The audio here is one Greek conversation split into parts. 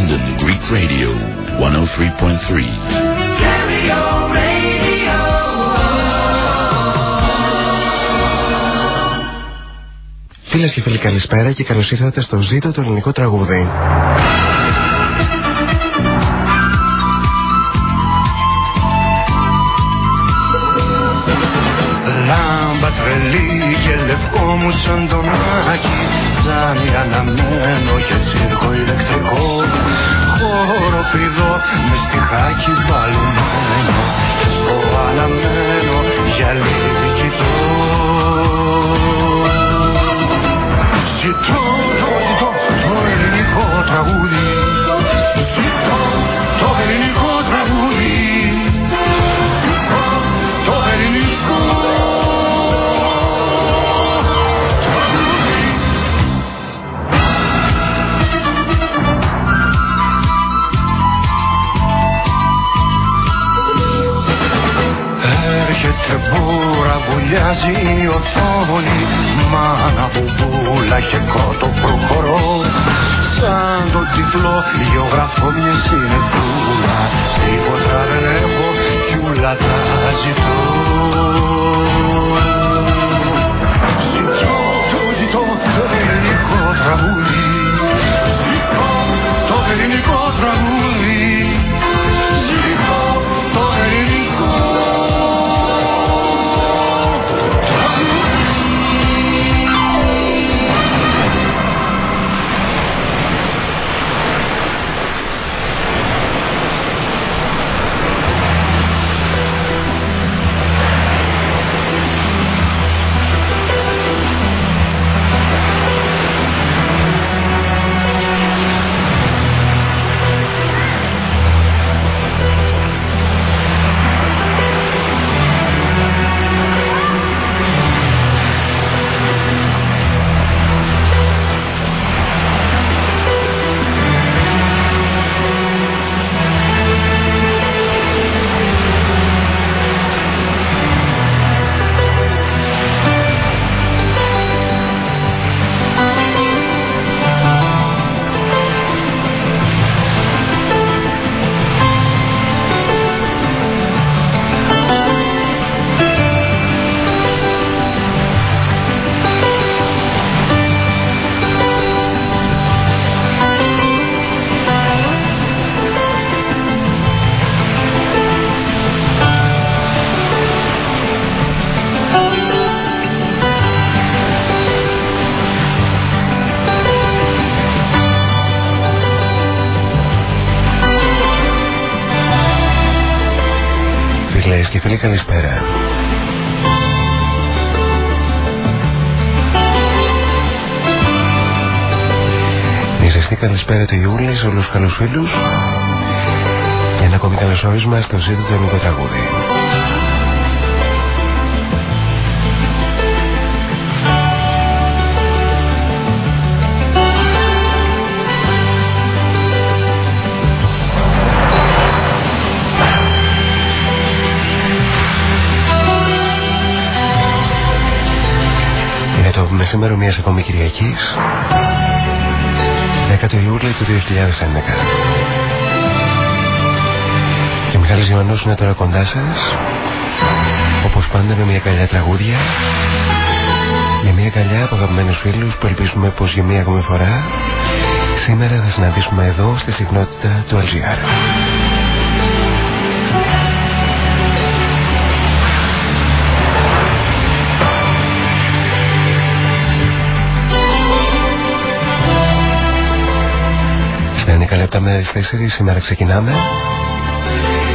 London Greek Radio 103.3. Φίλες και φίλοι, καλησπέρα και καλώς ήρθατε στο Ζήτο το ελληνικό τραγούδι. Λάμπα τρελή και λευκό μου σαν τον Άκη Ζάνι αναμένο και τσίρκο ηλεκτρικό Χώρο πηδό με στιχάκι μπαλωμένο Και στο αναμένο για λίγη κοιτώ. Ζητώ, το ζητώ το ελληνικό τραγούδι. Ζητώ το ελληνικό βουλιάζει η οθόνη Μάνα μπουμπούλα και κότο προχωρώ. Σαν τον τυφλό γεωγραφώ μια συνεφούλα Τίποτα δεν έχω κι ούλα τα ζητώ Ζητώ, Η ζεστή καλησπέρα του Ιούλη σε όλους τους καλούς φίλους. Και ένα ακόμη καλωσόρισμα στο ζήτο του ελληνικό τραγούδι. Είναι το μεσήμερο μιας ακόμη Κυριακής 10 Ιούλη του 2011 Και ο Μιχάλης Ιωαννός είναι τώρα κοντά σας Όπως πάντα με μια καλιά τραγούδια Για μια καλιά από αγαπημένους φίλους Που ελπίζουμε πως για μια ακόμη φορά Σήμερα θα συναντήσουμε εδώ στη συχνότητα του LGR 11 λεπτά με τις 4 σήμερα ξεκινάμε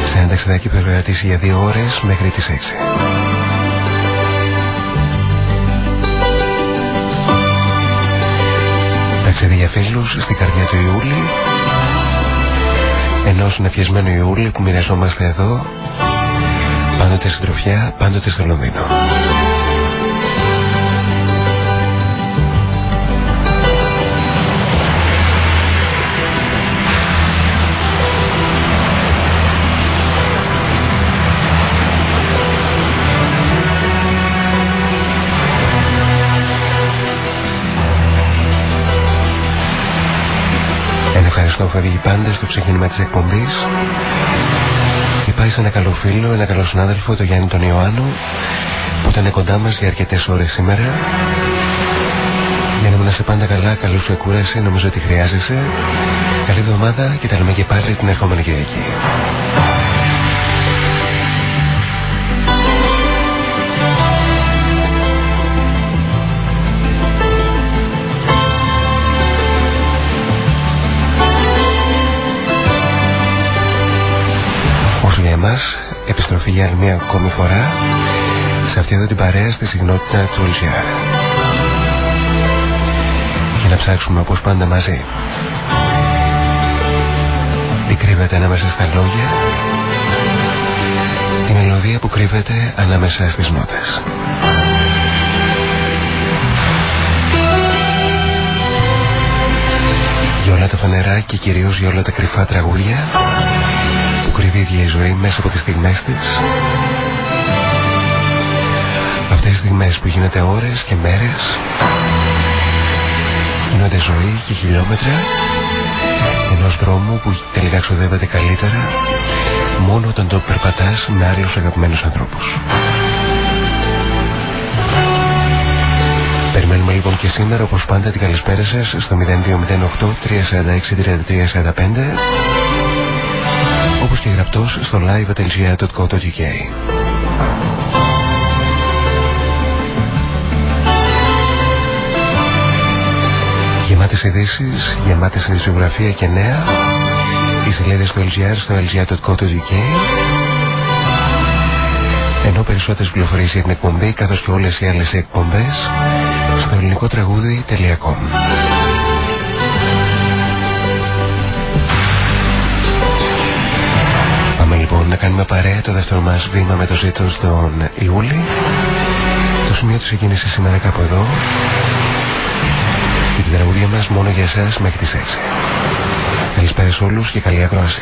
σε ένα ταξιδάκι που θα κρατήσει για 2 ώρες μέχρι τις 6. Ταξίδι για φίλους στην καρδιά του Ιούλη ενός συνεφιασμένου Ιούλη που μοιραζόμαστε εδώ πάντοτε συντροφιά, πάντοτε στο Λονδίνο. Ευχαριστώ φεύγει πάντα στο ξεκίνημα της εκπομπής και πάει σε ένα καλό φίλο, ένα καλό συνάδελφο, το Γιάννη τον Ιωάννου που ήταν κοντά μας για αρκετές ώρες σήμερα για να σε πάντα καλά, καλή σου εκούραση, νομίζω ότι χρειάζεσαι. Καλή εβδομάδα και τα λέμε και πάλι την ερχόμενη Κυριακή. Για άλλη μια ακόμη φορά σε αυτή εδώ την παρέα στη συγνότητα του LGR και να ψάξουμε όπως πάντα μαζί. Τι κρύβεται ανάμεσα στα λόγια, τη μελωδία που κρύβεται ανάμεσα στις νότες. Για όλα τα φανερά και κυρίως για όλα τα κρυφά τραγούδια που κρύβει η ίδια η ζωή μέσα από τις στιγμές της αυτές τις στιγμές που γίνεται ώρες και μέρες γίνονται ζωή και χιλιόμετρα ενός δρόμου που τελικά ξοδεύεται καλύτερα μόνο όταν το περπατάς με άλλους αγαπημένους ανθρώπους. Περιμένουμε λοιπόν και σήμερα όπως πάντα την καλησπέρα σας στο 0208 346 3345 όπως και γραπτός στο live.gr.co.uk Γεμάτες ειδήσεις, γεμάτες ειδησιογραφία και νέα. Οι σελίδες του LGR στο lgr.co.uk Ενώ περισσότερες πληροφορίες για την εκπομπή καθώς και όλες οι άλλες εκπομπές στο ελληνικό τραγούδι.com λοιπόν να κάνουμε παρέα το δεύτερο μας βήμα με το ζήτο στον Ιούλη Το σημείο της ξεκίνησε σήμερα κάπου εδώ και την τραγούδια μας μόνο για εσάς μέχρι τις 6. Καλησπέρα σε όλους και καλή ακρόαση.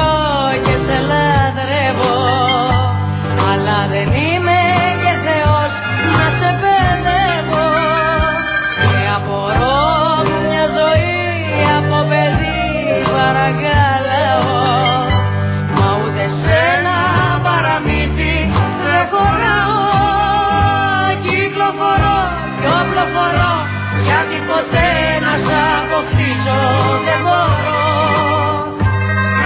ποτέ να σ' δεν μπορώ.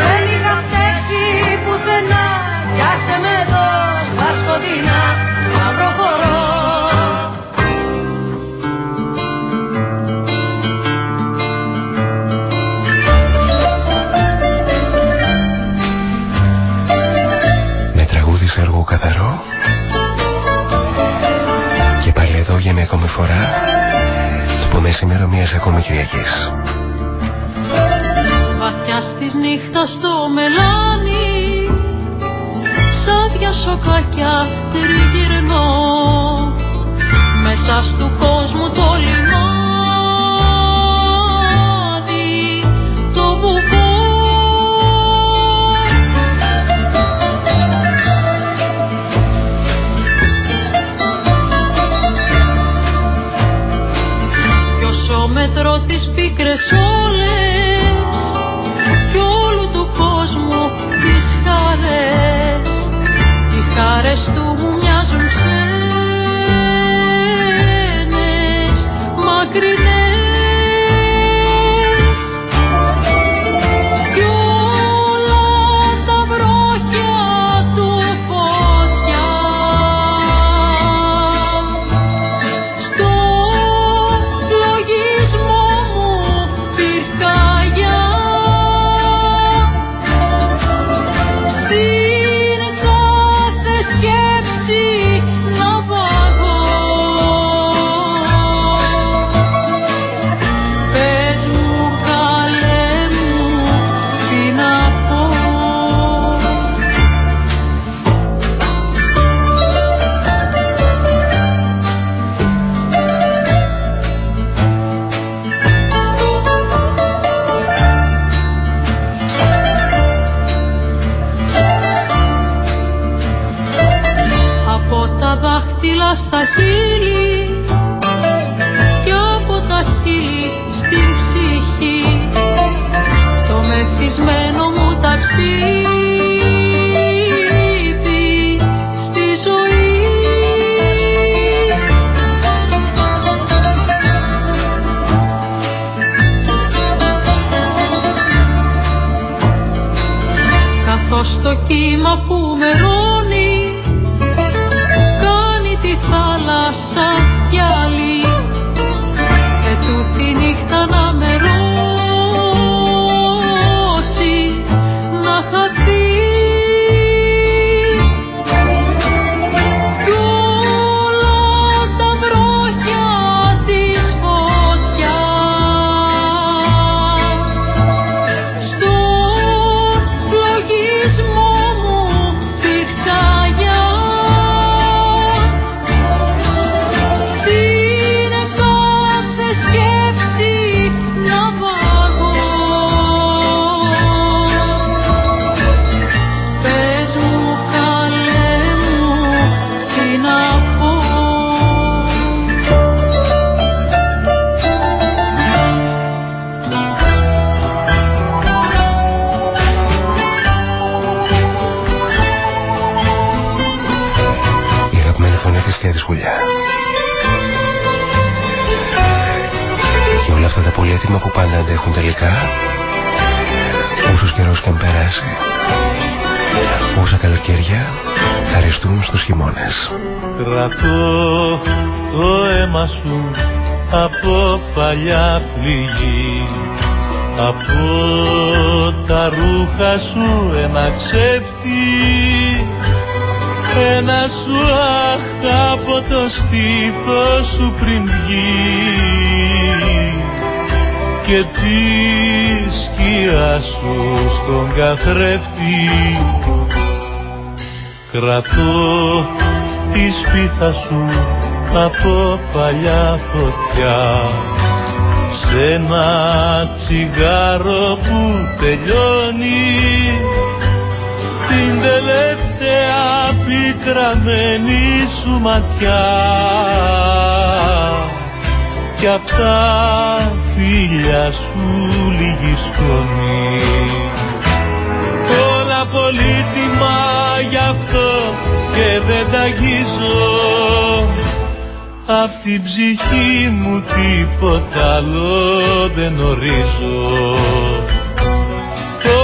Δεν είχα φταίξει πουθενά κι άσε με εδώ στα σκοτεινά να προχωρώ. Με τραγούδι σε καθαρό. Και πάλι εδώ για μια ακόμη φορά μεσημέρο μιας ακόμη Κυριακής. Βαθιά στις νύχτας στο μελάνι Σάδια σοκάκια τριγυρνώ. Μέσα του κόσμου το τις πίκρες όλες κι όλου του κόσμου τις χαρές. Οι χάρες του το κύμα που μερώνει κάνει τη θάλασσα αίτημα που πάντα αντέχουν τελικά. Όσος καιρός και αν περάσει. Όσα καλοκαίρια θα αριστούν στους χειμώνες. Κρατώ το αίμα σου από παλιά πληγή. Από τα ρούχα σου ένα ξεφτί ένα σου αχ από το στήθος σου πριν βγει καθρέφτη. Κρατώ τη σπίθα σου από παλιά φωτιά. Σε ένα τσιγάρο που τελειώνει. Την τελευταία πικραμένη σου ματιά. Κι απ' τα φίλια σου λίγη σκόνη. Πολύτιμα γι' αυτό και δεν τα αγγίζω. Απ' την ψυχή μου τίποτα άλλο δεν ορίζω.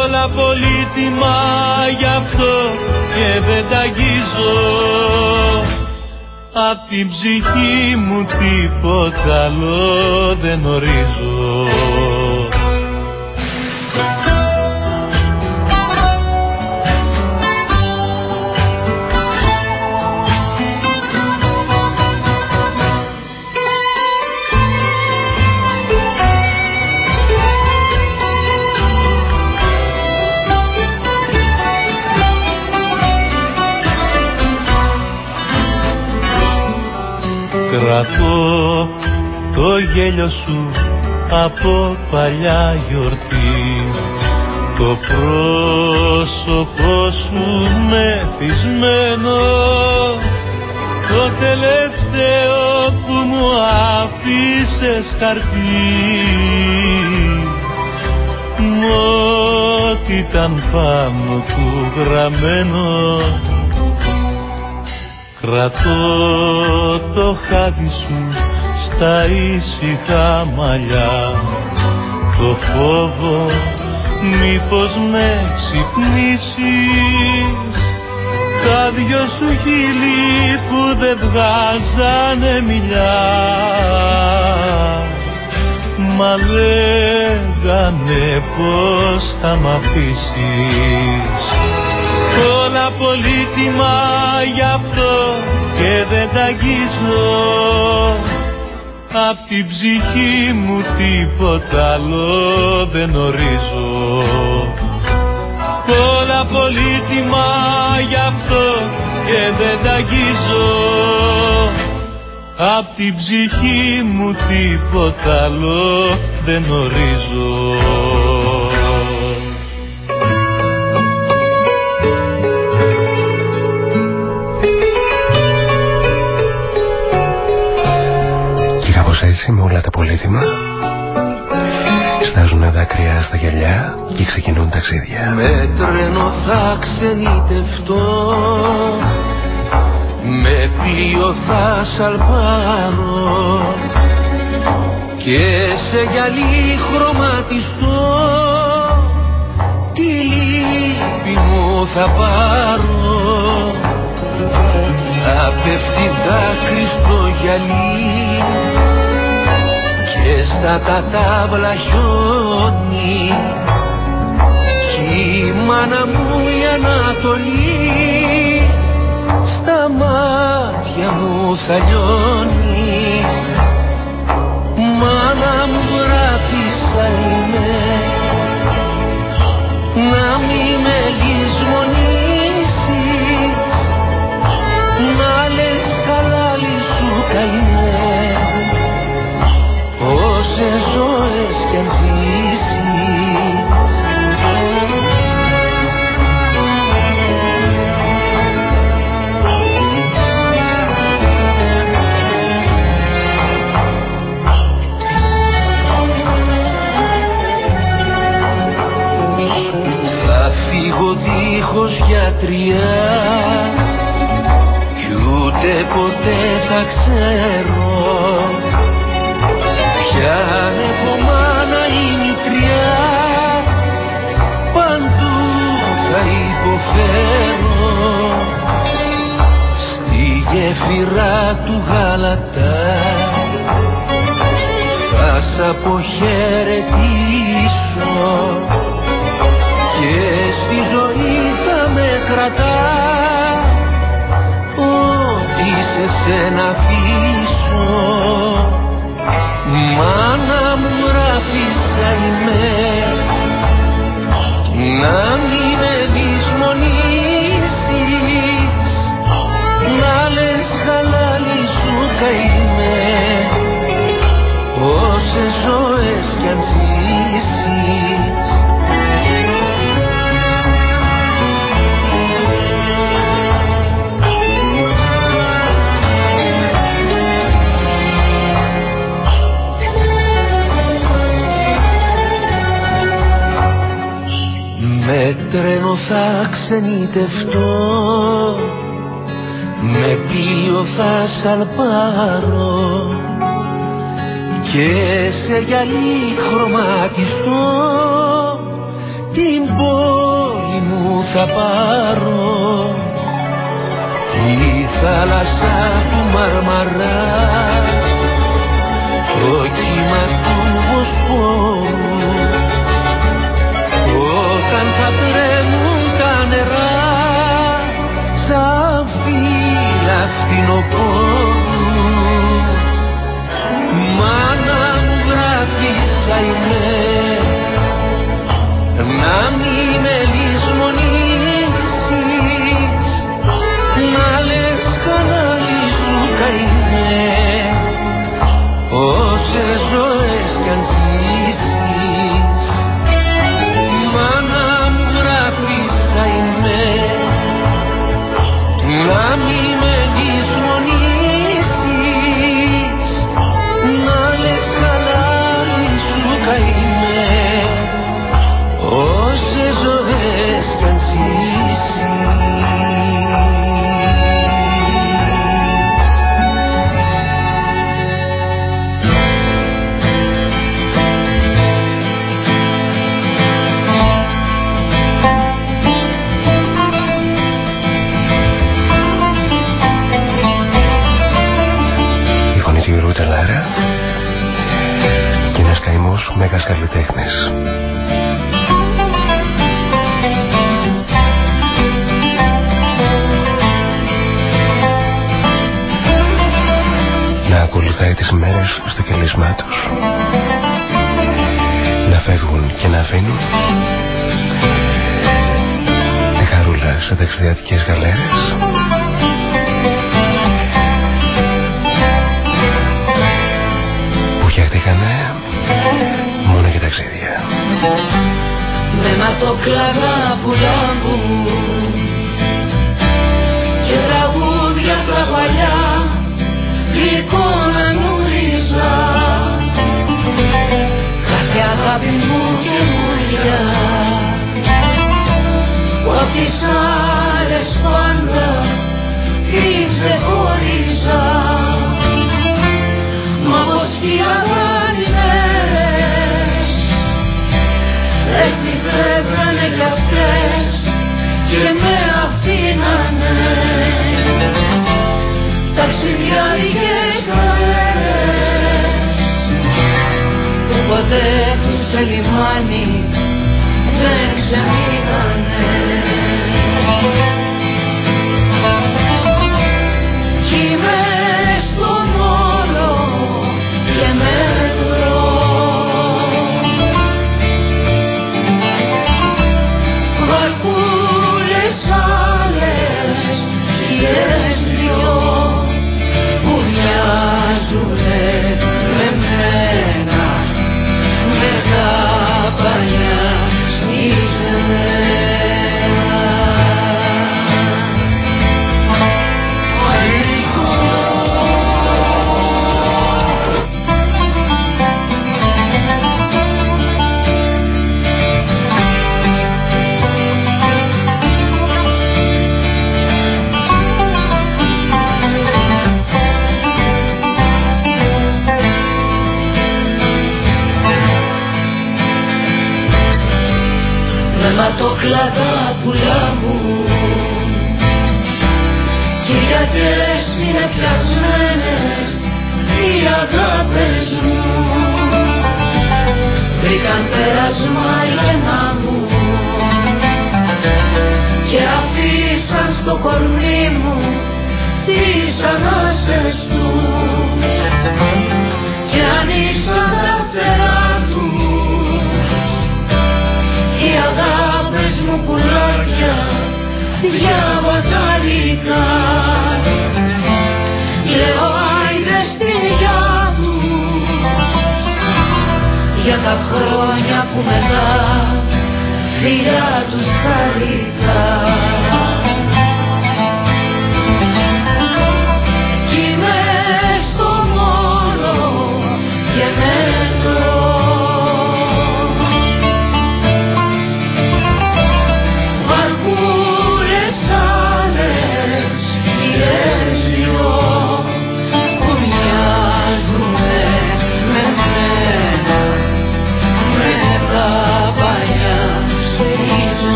Όλα πολύτιμα γι' αυτό και δεν τα αγγίζω Απ' την ψυχή μου τίποτα άλλο δεν ορίζω γέλιο σου από παλιά γιορτή. Το πρόσωπό σου μεθυσμένο το τελευταίο που μου άφησες χαρτί. Ό,τι ήταν πάνω του γραμμένο κρατώ το χάδι σου στα ήσυχα μαλλιά. Το φόβο μήπως με ξυπνήσεις. Τα δυο σου χείλη που δεν βγάζανε μιλιά. Μα λέγανε πως θα μ' αφήσεις. Όλα πολύτιμα γι' αυτό και δεν τα αγγίζω Απ' την ψυχή μου τίποτα άλλο δεν ορίζω. Όλα πολύτιμα γι' αυτό και δεν τα αγγίζω. Απ' την ψυχή μου τίποτα άλλο δεν ορίζω έτσι με όλα τα πολύτιμα. Στάζουν δάκρυα στα γυαλιά και ξεκινούν ταξίδια. Με τρένο θα ξενιτευτώ. Με πλοίο θα σαλπάρω Και σε γυαλί χρωματιστώ. Τη λύπη μου θα πάρω. Θα πέφτει δάκρυ στο γυαλί και στα κατάβλα χιόνι. Κι η μάνα μου η Ανατολή. Στα μάτια μου θα λιώνει. Μάνα μου γράφησα είμαι. Να μη με δίχως γιατριά. Κι ούτε ποτέ θα ξέρω αν έχω μάνα ή μητριά. Παντού θα υποφέρω στη γέφυρα του γάλατα θα σ' αποχαιρετήσω και στη ζωή θα με κρατά. Ό,τι σε σένα αφήσω. Μάνα μου ράφησα είμαι. Να μη με δυσμονήσεις. Να λες χαλάλι σου καημέ όσες ζωές κι αν ζήσεις τρένο θα ξενιτευτώ. Με πλοίο θα σαλπάρω Και σε γυαλί χρωματιστώ. Την πόλη μου θα πάρω. Τη θάλασσα του Μαρμαράς. Το κύμα του Βοσπόρου χαρούλα σε δεξιδιατικές γαλέρες φτιάχτηκανε μόνο για ταξίδια. Με ματοκλάδα που λάμπουν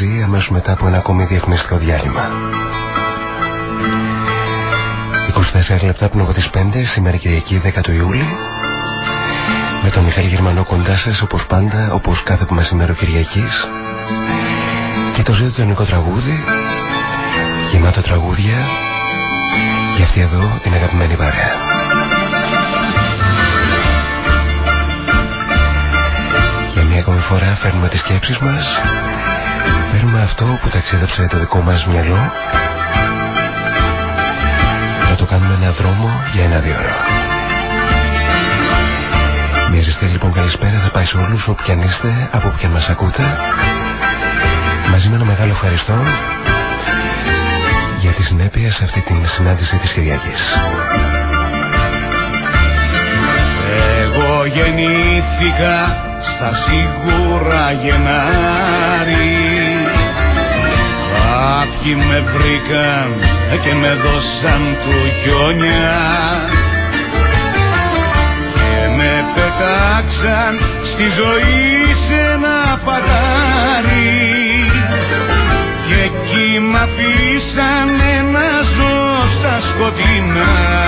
Μαζί αμέσως μετά από ένα ακόμη διαφημιστικό διάλειμμα. 24 λεπτά πριν από τις 5 σήμερα Κυριακή 10 του Ιούλη με τον Μιχάλη Γερμανό κοντά σας όπως πάντα όπως κάθε μεσημέρο Κυριακής και το ζήτο το ελληνικό τραγούδι γεμάτο τραγούδια Και αυτή εδώ είναι αγαπημένη παρέα. Για μια ακόμη φορά φέρνουμε τις σκέψεις μας Φέρνουμε αυτό που ταξίδεψε το δικό μας μυαλό. Να το κάνουμε ένα δρόμο για ένα δύο ώρο Μια ζεστή λοιπόν καλησπέρα. Θα πάει σε όλους όπου αν είστε, από όπου μας ακούτε. Μαζί με ένα μεγάλο ευχαριστώ για τη συνέπεια σε αυτή την συνάντηση της Κυριακής. Εγώ γεννήθηκα στα σίγουρα Γενάρη Κάποιοι με βρήκαν και με δώσαν του χιόνια. Και με πετάξαν στη ζωή σε ένα παγάρι και εκεί μ' αφήσαν να ζω στα σκοτεινά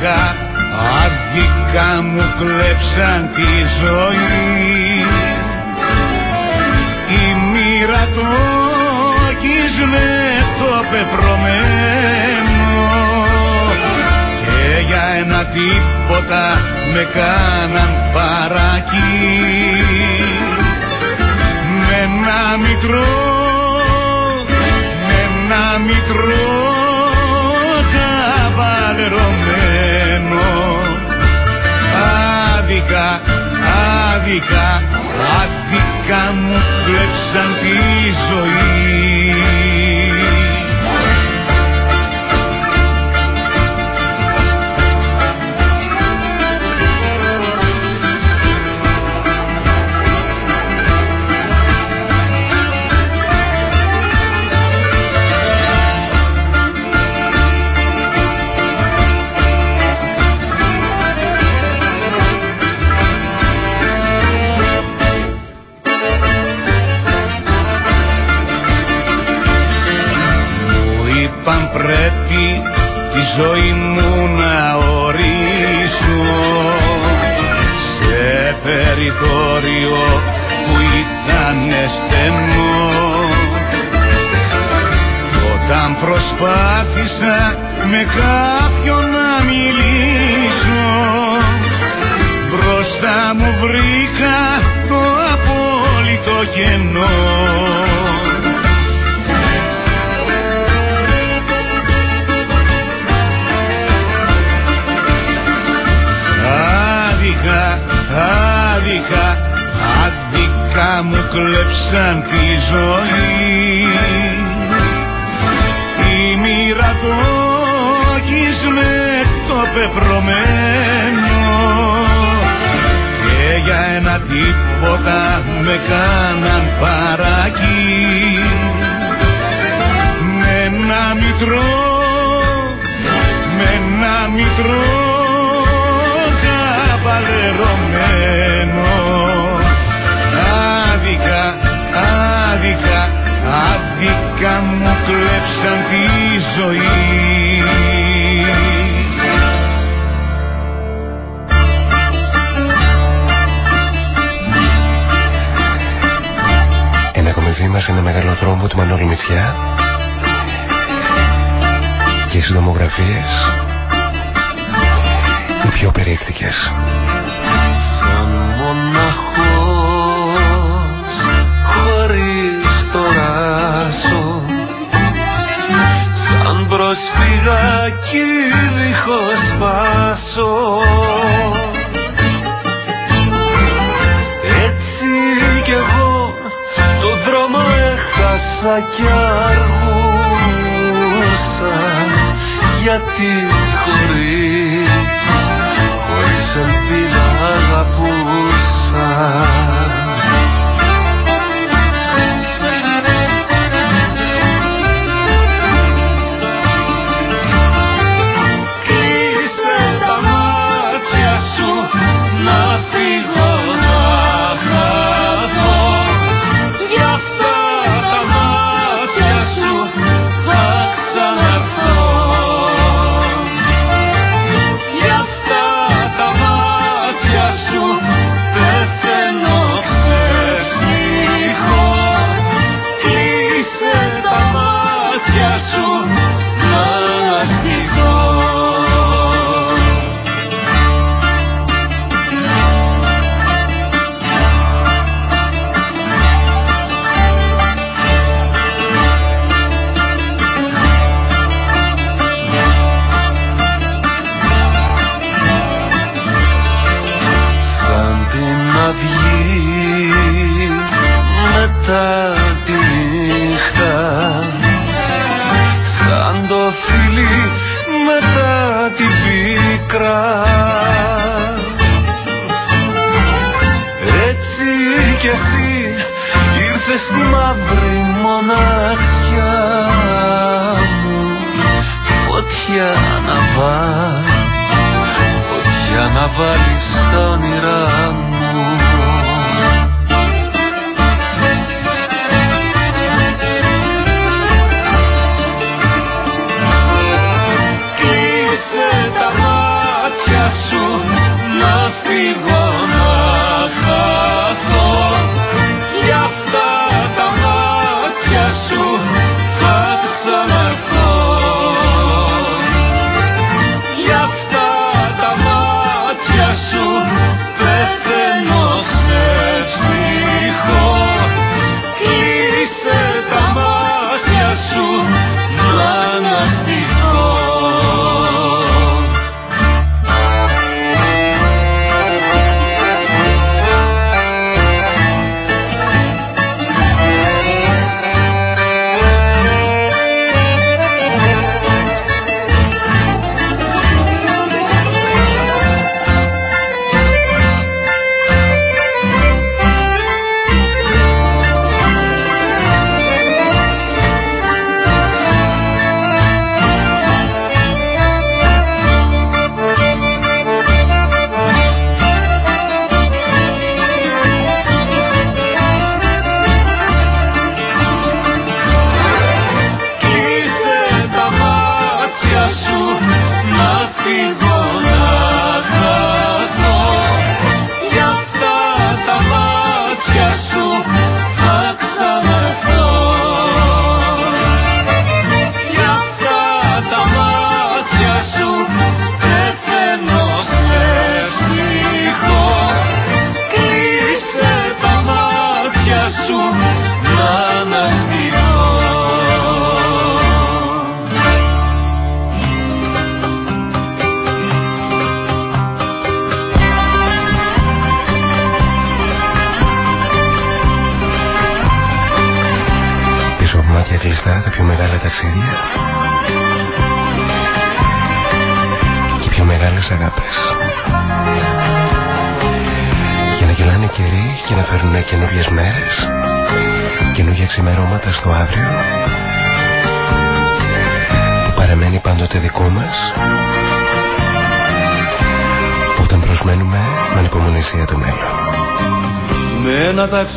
άδικα, άδικα μου κλέψαν τη ζωή. Η μοίρα το με το πεπρωμένο. Για ένα τίποτα με κάναν παρακεί με ένα μητρό με ένα μητρό άδικα, άδικα, άδικα μου κλέψαν τη ζωή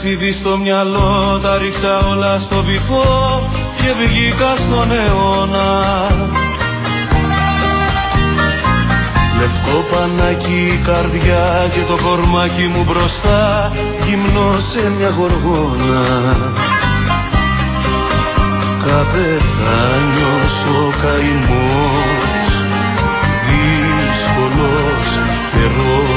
ταξίδι στο μυαλό τα ρίξα όλα στο βυθό και βγήκα στον αιώνα. Λευκό πανάκι καρδιά και το κορμάκι μου μπροστά γυμνό σε μια γοργόνα. Καπετάνιος ο καημός δύσκολος καιρός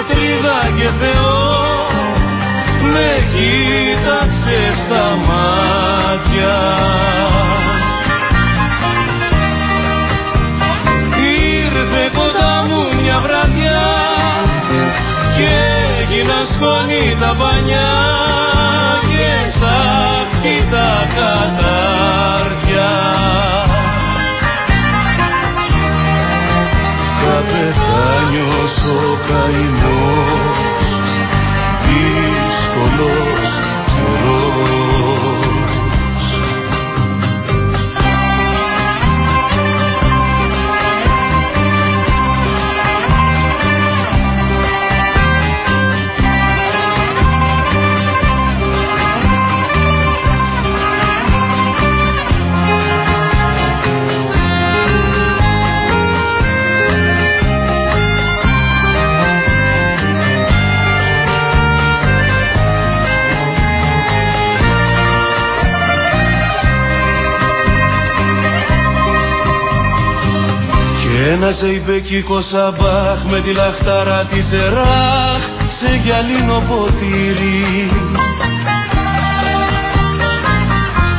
πατρίδα και Θεό με κοίταξε στα μάτια. Ήρθε κοντά μου μια βραδιά και έγινα σκόνη τα πανιά και σ' τα κατάρτια Καπετάνιος ο καημός. Δύσκολος Ένα ζεϊμπεκικό σαμπάχ με τη λαχτάρα της Εράχ σε γυαλίνο ποτήρι.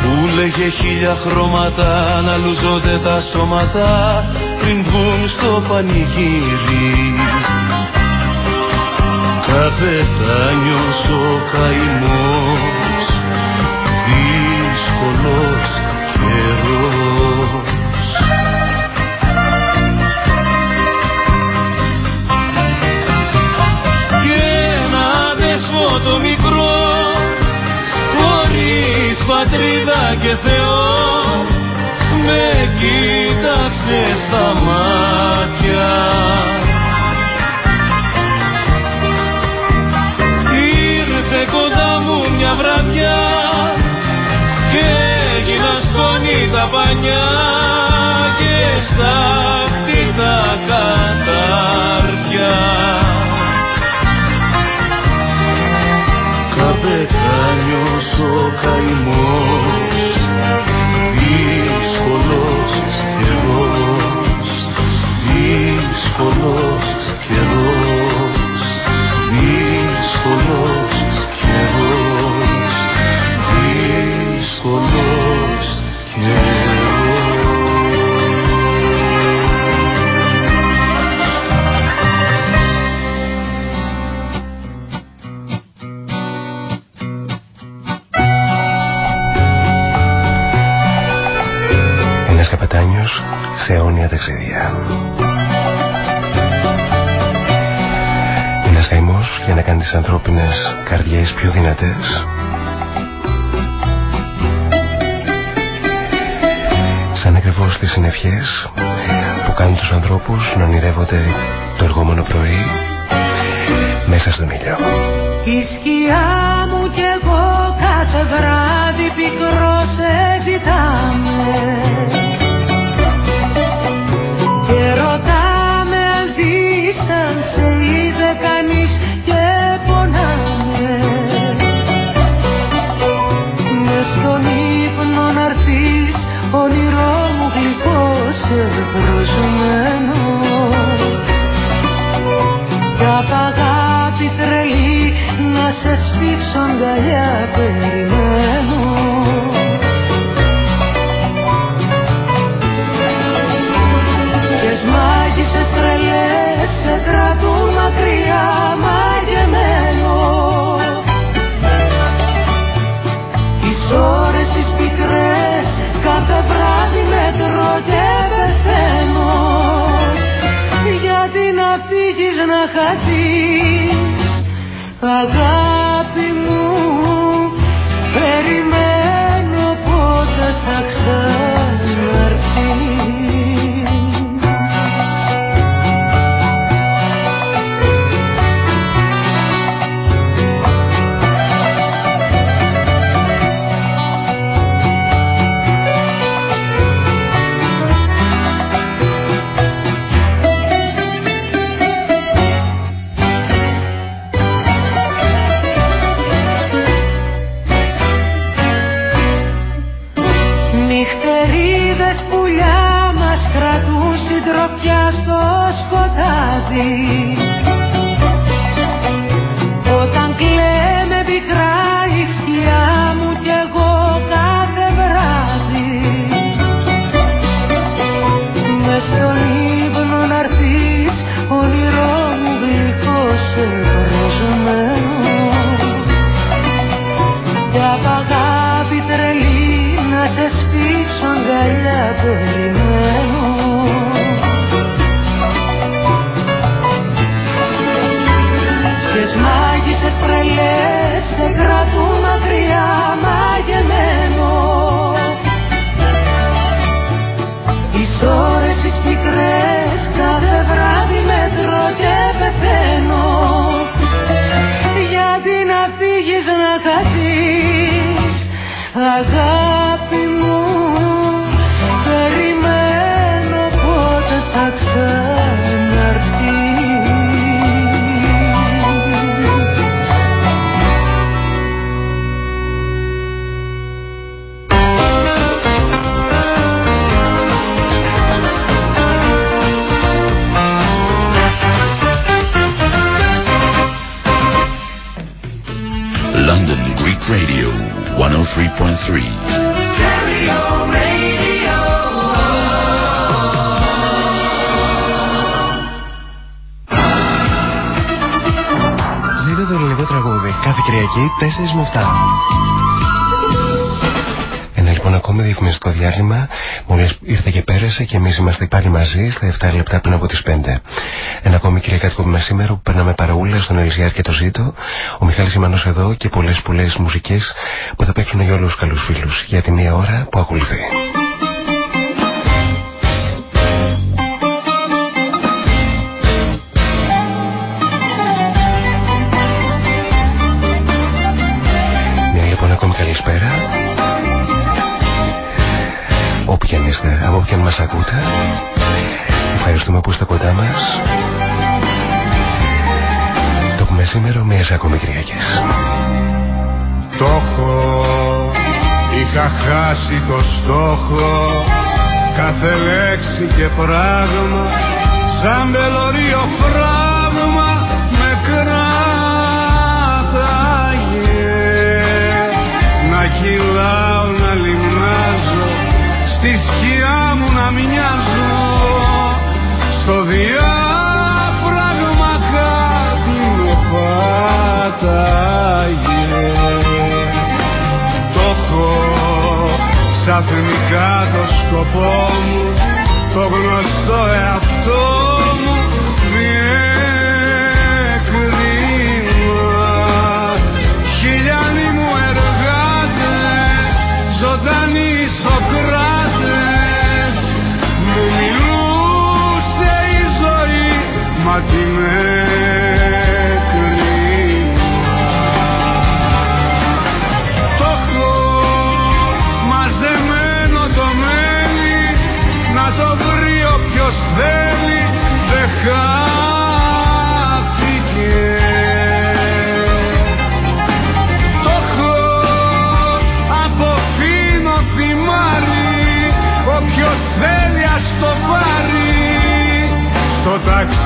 Που λέγε χίλια χρώματα να λουζόνται τα σώματα πριν βγουν στο πανηγύρι. Καπετάνιος ο καημός δύσκολος καιρός και Θεό με κοίταξε στα μάτια. Ήρθε κοντά μου μια βραδιά και έγινα σκόνη τα πανιά και στα τα κατάρια Καπετάνιος ο καημός δύσκολος καιρός δύσκολος κάνει τις ανθρώπινες καρδιές πιο δυνατές. Σαν ακριβώς τις συνευχές που κάνουν τους ανθρώπους να ονειρεύονται το εργόμενο πρωί μέσα στον ήλιο. Η σκιά μου κι εγώ κάθε βράδυ πικρό σε ζητάμε προσμένο Κι απ' αγάπη τρελή να σε σπίξω αγκαλιά περιμένω. Και μάγισσες τρελές σε κρατούν να χαθείς. Αγάπη με 7. Ένα λοιπόν ακόμη διαφημιστικό διάλειμμα. Μόλις ήρθε και πέρασε και εμείς είμαστε πάλι μαζί στα 7 λεπτά πριν από τις 5. Ένα ακόμη κυριακάτικο με σήμερα που περνάμε παραούλα στον Ελισιάρ και το Ζήτο. Ο Μιχάλης Ιμανός εδώ και πολλές πολλές μουσικές που θα παίξουν για όλους τους καλούς φίλους για τη μία ώρα που ακολουθεί. Είστε, από όποιαν μας ακούτε. Ευχαριστούμε που είστε κοντά μας. Το πούμε σήμερα μία ακόμη Κυριακές Το έχω, είχα χάσει το στόχο. Κάθε λέξη και πράγμα Σαν πελωρίο μοιάζω Στο διάφραγμα κάτι με πάταγε Το έχω ξαφνικά το σκοπό μου Το γνωστό εαυτό Μα τι με Το έχω μαζεμένο το μέλι Να το βρει όποιος θέλει Δεν χάθηκε. Το έχω αποφύνω θυμάρι Όποιος θέλει ας το πάρει. Στο ταξίδι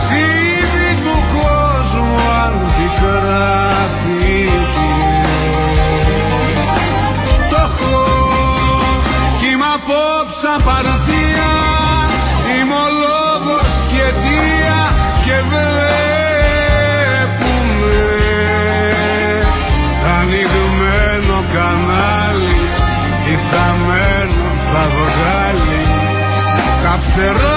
Τα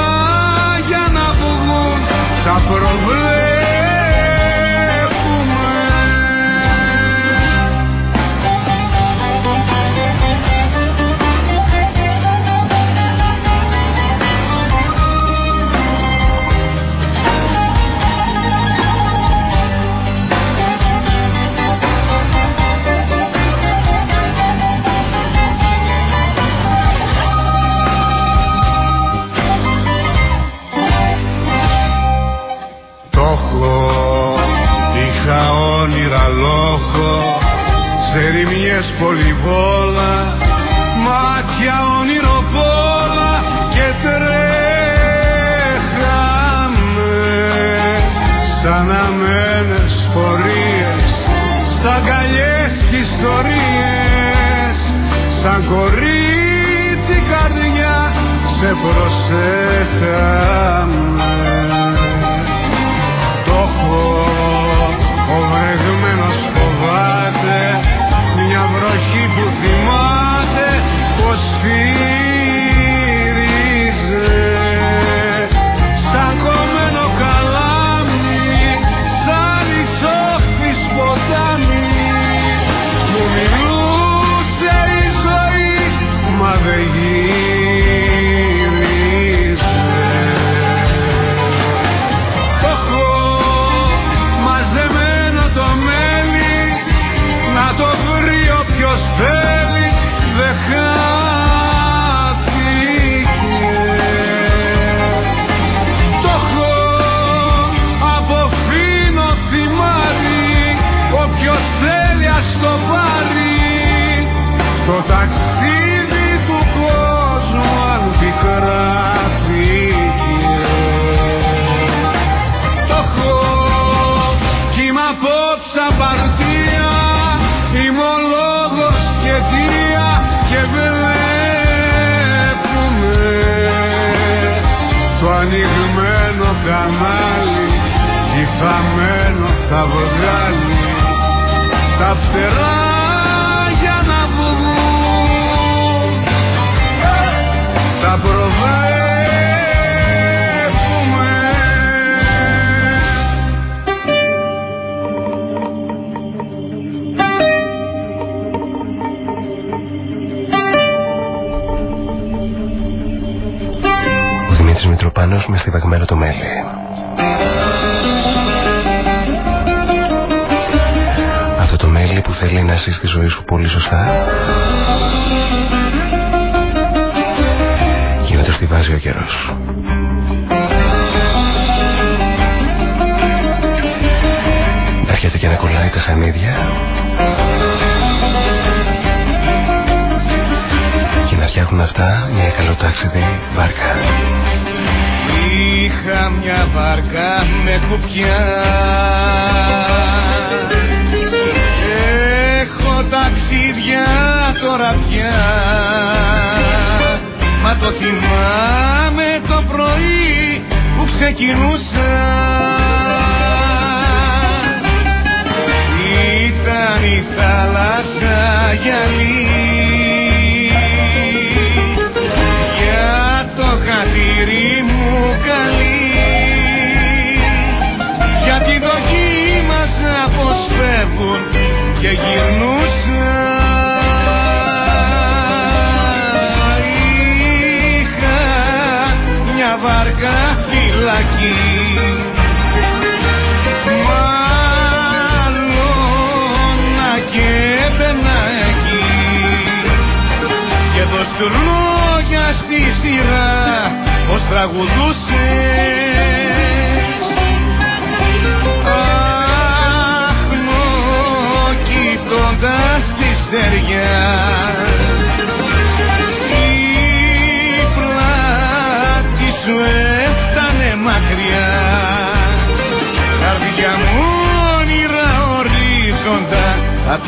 να φτιάχνουν αυτά μια καλοτάξιδη βάρκα. Είχα μια βάρκα με κουπιά. Έχω ταξίδια τώρα πια Μα το θυμάμαι το πρωί που ξεκινούσα. Ήταν η θάλασσα γυαλί Για το χατήρι και γυρνούσα είχα μια βάρκα φυλακή. Μάλλον και έμπαινα εκεί. Και δώσ' λόγια στη σειρά πως τραγουδούσες στεριά η πλάτη σου έφτανε μακριά. Καρδιά μου όνειρα ορίζοντα θα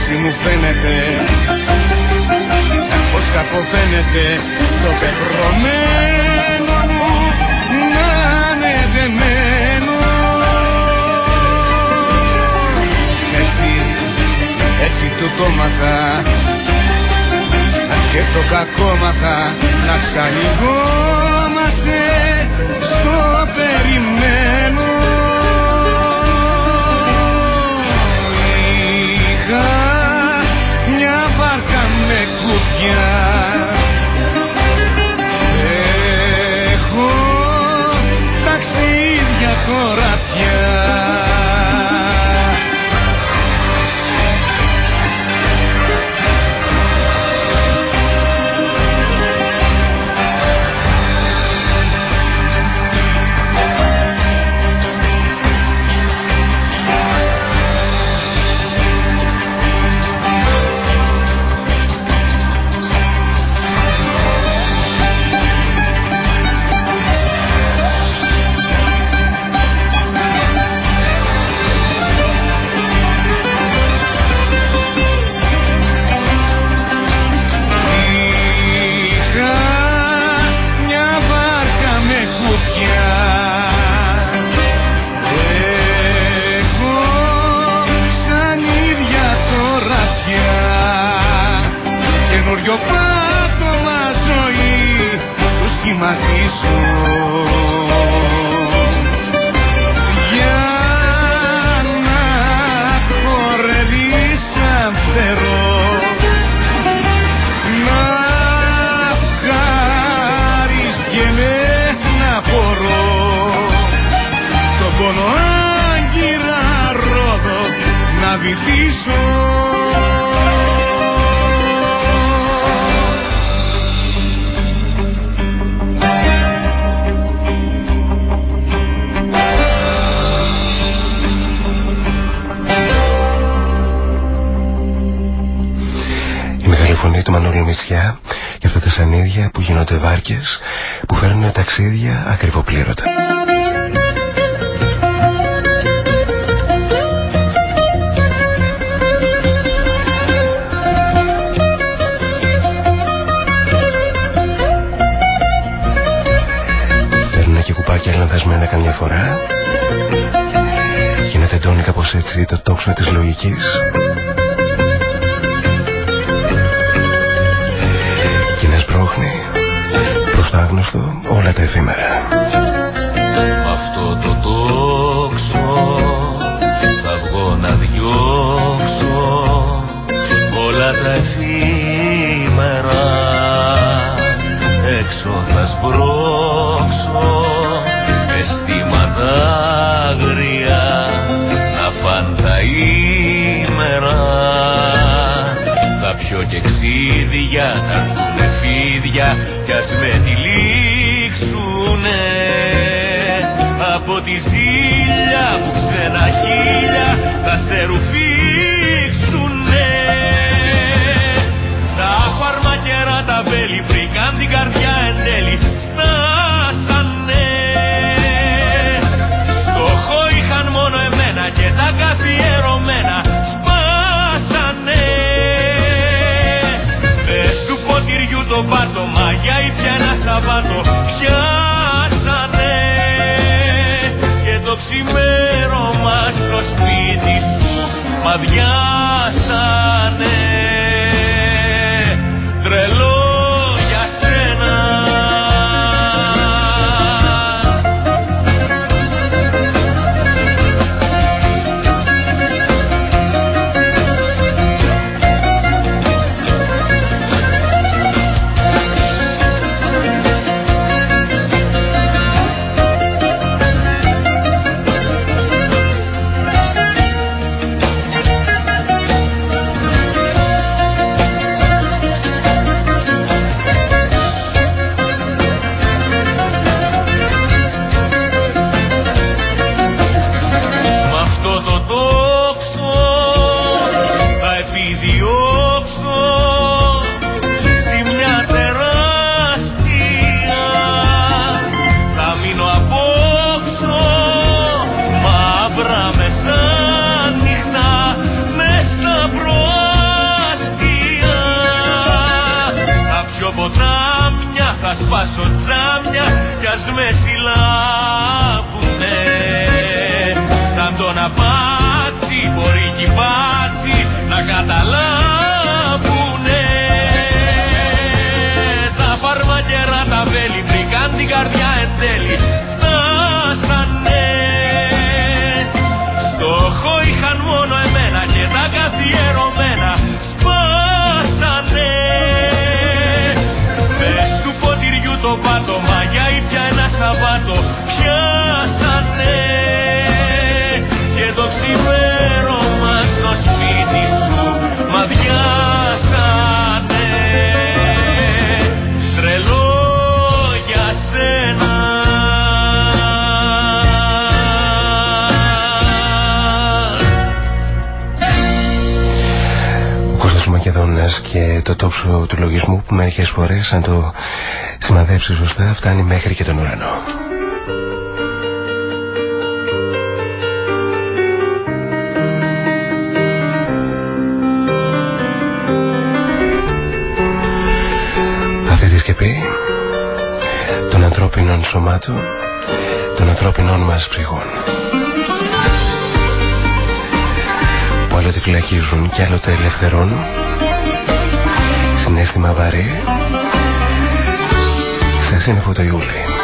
Έτσι μου φαίνεται. Πως κακοφαίνεται στο πεπρωμένο μου να είναι δεμένο του το μαθα και το κακό μαθα να ξανηγόμαστε στο περιμένω ταξίδια και για αυτά τα σανίδια που γίνονται βάρκες, που φέρνουν ταξίδια ακριβοπλήρωτα. Φέρνουν και κουπάκια λανθασμένα καμιά φορά. Γίνεται τόνικα πως έτσι το τόξο της λογικής σπρώχνει προς το άγνωστο όλα τα εφήμερα. Αυτό το τόξο θα βγω να διώξω όλα τα εφήμερα. Έξω θα σπρώξω αισθήματα άγρια να φαν τα ήμερα. Θα πιω και ξύδια θα έρθουνε φίδια κι ας με τυλίξουνε. Από τη ζήλια που ξένα χίλια θα σε ρουφήξουνε ήπια ένα Σαββάτο πιάσανε και το ξημέρωμα στο σπίτι σου μαδιάσανε σπάσω τζάμια κι ας με το τόξο του λογισμού που μερικές φορές αν το σημαδέψεις σωστά φτάνει μέχρι και τον ουρανό. Αυτή τη σκεπή των ανθρώπινων σωμάτων των ανθρώπινων μας ψυχών που άλλοτε φυλακίζουν και άλλοτε ελευθερώνουν συνέστημα βαρύ. Στα σύννεφο το Ιούλη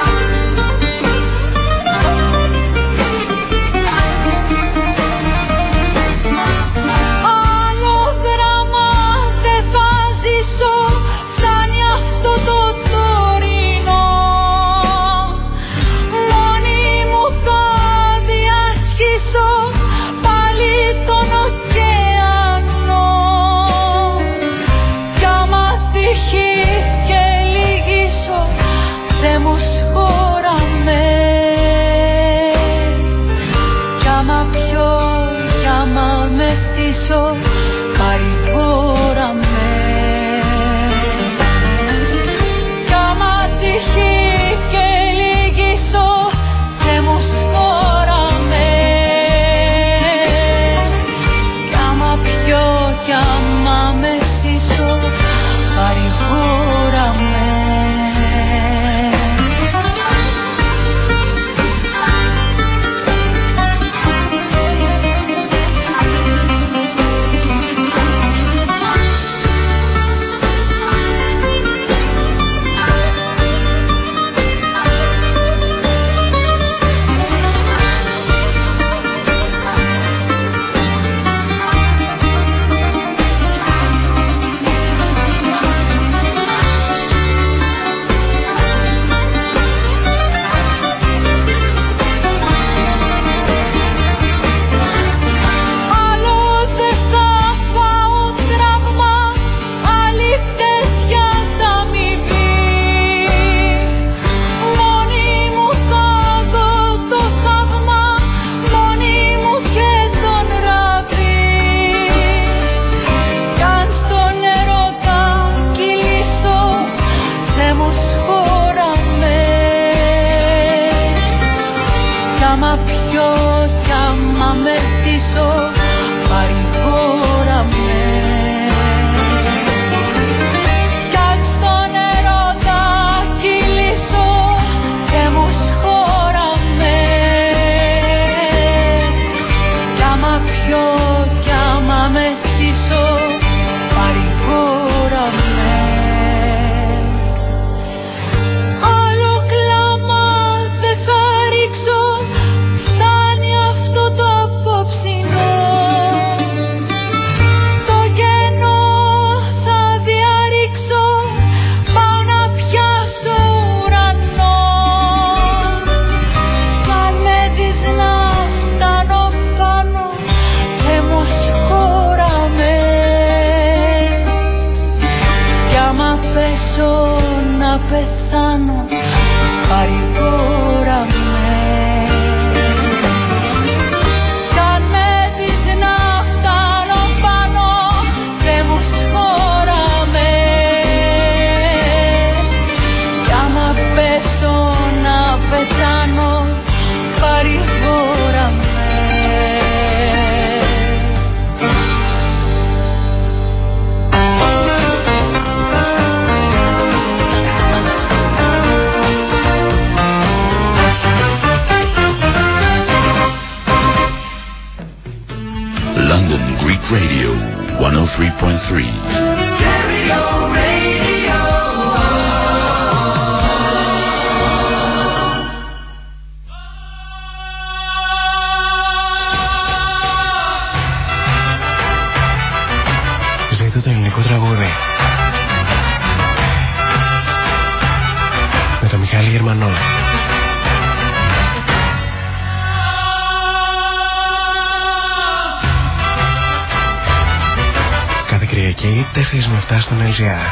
στον LGR.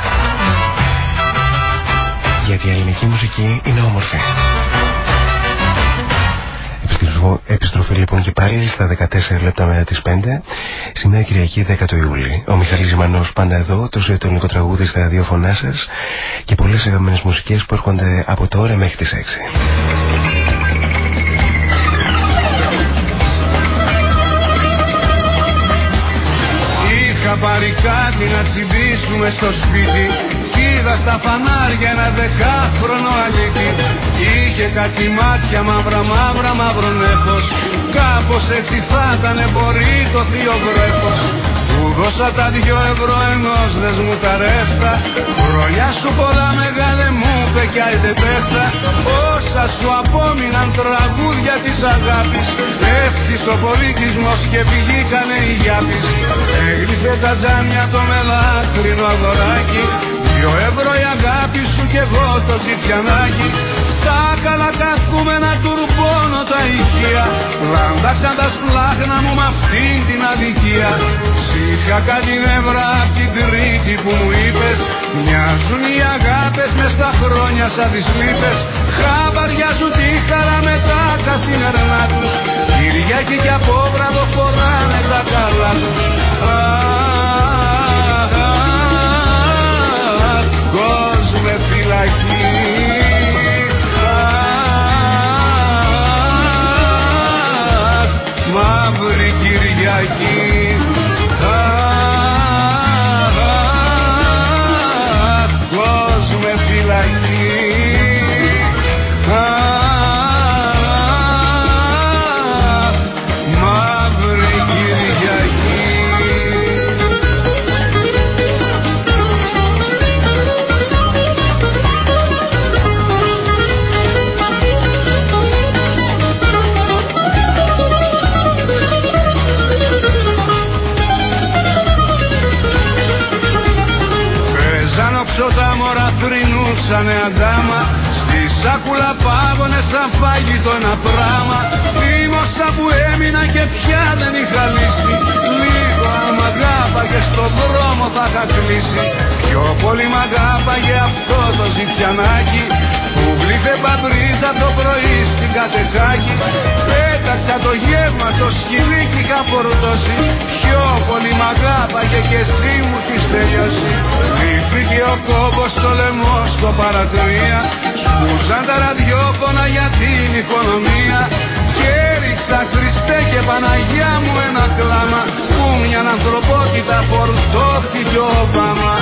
Γιατί η ελληνική μουσική είναι όμορφη. Επιστροφή λοιπόν και πάλι στα 14 λεπτά μετά τις 5 Σήμερα Κυριακή 10 του Ιούλη Ο Μιχαλής Ζημανός πάντα εδώ Το ζωή το ελληνικό τραγούδι στα ραδιόφωνά σας Και πολλές αγαπημένες μουσικές που έρχονται από τώρα μέχρι τις 6 Είχα πάρει κάτι να τσιμπήσουμε στο σπίτι. Κι είδα στα φανάρια ένα δεκάχρονο αλήτη. Είχε κάτι μάτια μαύρα μαύρα μαύρο νέφος Κάπως έτσι θα ήταν μπορεί το θείο βρέφος. Του δώσα τα δυο ευρώ ενός δεσμού τα ρέστα. Χρόνια σου πολλά μεγάλε μου είπε κι άιντε πέστα. Όσα σου απόμειναν τραγούδια της αγάπης. Έφτισε ο πολίτισμος και πηγήκανε οι γιάπης Έγλυφε τα τζάμια το μελάχρινο αγοράκι. Δυο ευρώ η αγάπη σου και εγώ το ζητιανάκι Στα καλά καθούμενα τουρμπώνω τα ηχεία Λάμπαξαν τα σπλάχνα μου με αυτήν την αδικία Ψήχα κάτι νεύρα απ' την τρίτη που μου είπες Μοιάζουν οι αγάπες μες στα χρόνια σαν τις λύπες Χαβαριάζουν τη χαρά με τα καθημερινά τους Κυριακή και απόβραδο φοράνε τα καλά τους Κόσμε φυλακή Μαύρη Κυριακή Στη σάκουλα πάγωνε σαν φάγητο ένα πράμα Θύμωσα που έμεινα και πια δεν είχα λύση Λίγο αν μ' αγάπαγε στον δρόμο θα είχα κλείσει Πιο πολύ μ' αγάπαγε αυτό το ζητιανάκι. Που γλύφε παμπρίζα το πρωί στην κατεχάκη. Πέταξα το γεύμα στο σκυλί και είχα φορτώσει. Πιο πολύ μ' αγάπαγε και εσύ μου έχεις τελειώσει. Λύθηκε ο κόμπος στο λαιμό στο παρατρία Σπούσαν τα ραδιόφωνα για την οικονομία Και έριξα Χριστέ και Παναγιά μου ένα κλάμα Που μια ανθρωπότητα φορτώθηκε ο Ομπάμα.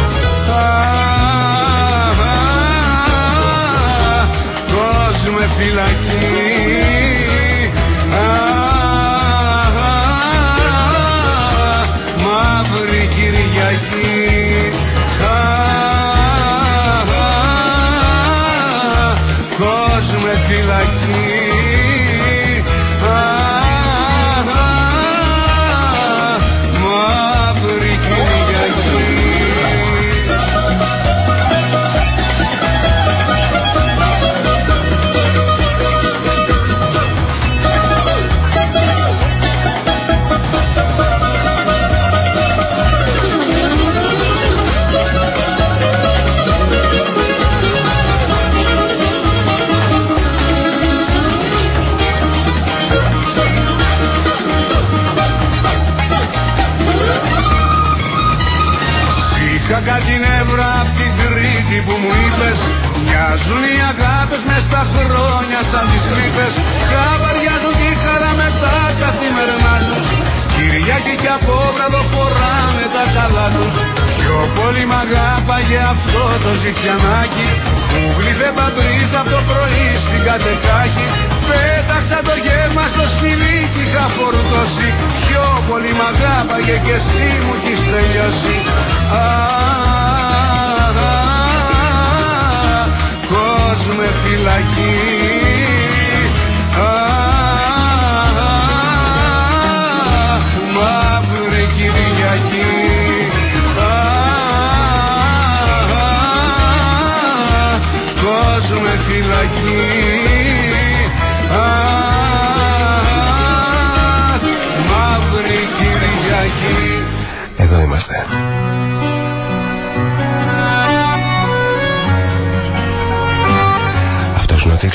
Κόσμε φυλακή. Μαύρη Κυριακή αυτό το ζητιανάκι Που γλύφε παντρίζα από το πρωί στην κατεκάκι Πέταξα το γεύμα στο σκυλί και είχα φορτώσει Πιο πολύ μ' αγάπαγε και εσύ μου έχεις τελειώσει με φυλακή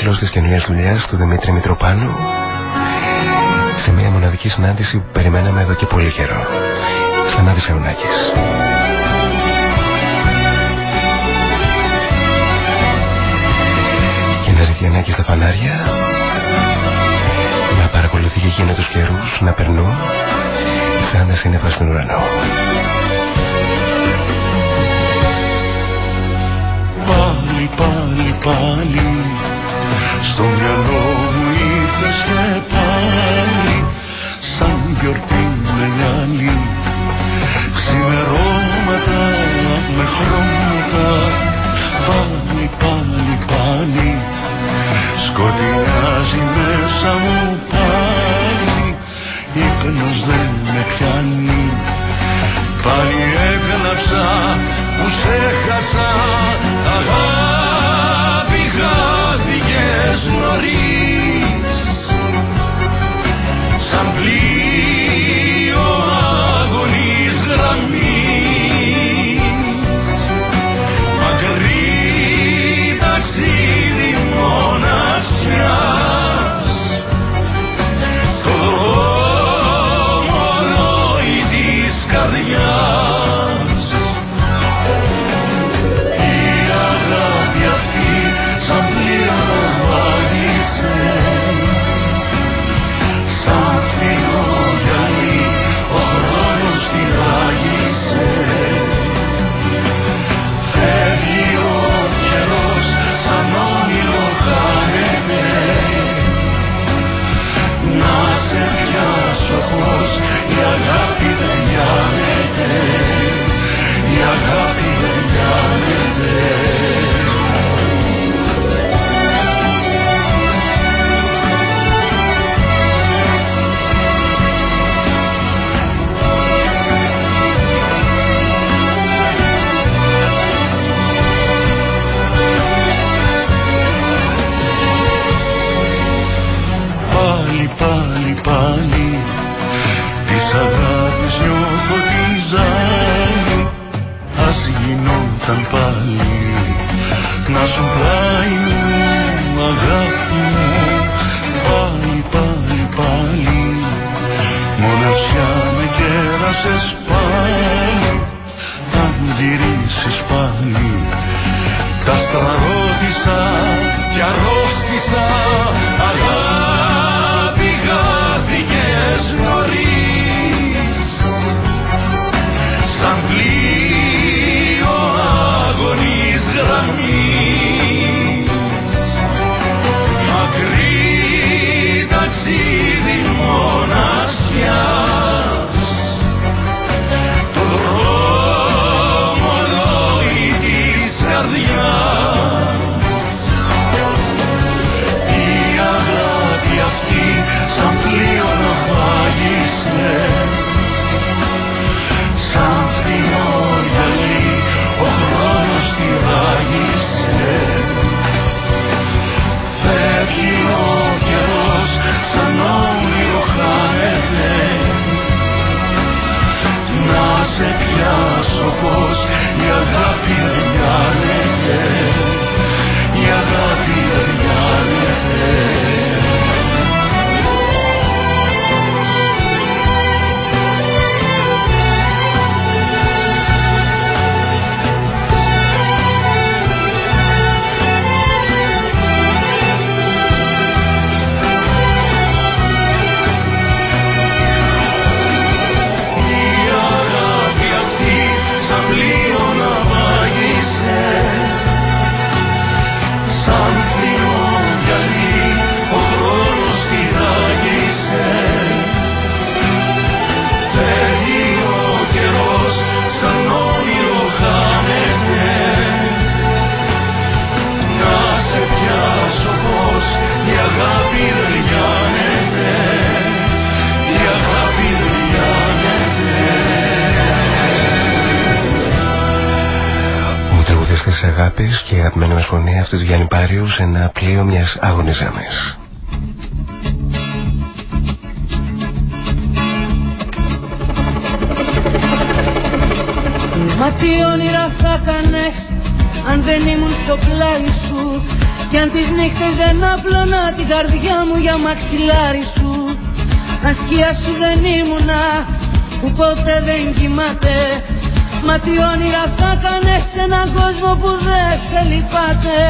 τίτλος της καινούριας δουλειάς του Δημήτρη Μητροπάνου σε μια μοναδική συνάντηση που περιμέναμε εδώ και πολύ καιρό. Σταμάτης Φεουνάκης. Και ένα ζητιανάκι στα φανάρια να παρακολουθεί και εκείνο τους καιρούς να περνούν σαν να σύννεφα στον ουρανό. Πάλι, πάλι, πάλι στο μυαλό μου ήρθες και πάλι σαν γιορτή με λιάλι ξημερώματα με χρώματα πάλι πάλι πάλι. Σκοτεινάζει μέσα μου πάλι ύπνος δεν με πιάνει. Πάλι έγλαψα που σε χάσα αγάπη σε ένα πλοίο μιας άγωνης ζάμης. Μα τι όνειρα θα κάνες αν δεν ήμουν στο πλάι σου Κι αν τις νύχτες δεν άπλωνα την καρδιά μου για μαξιλάρι σου. Αν σκιά σου δεν ήμουνα που ποτέ δεν κοιμάται. Μα τι όνειρα θα κάνες σε έναν κόσμο που δεν σε λυπάται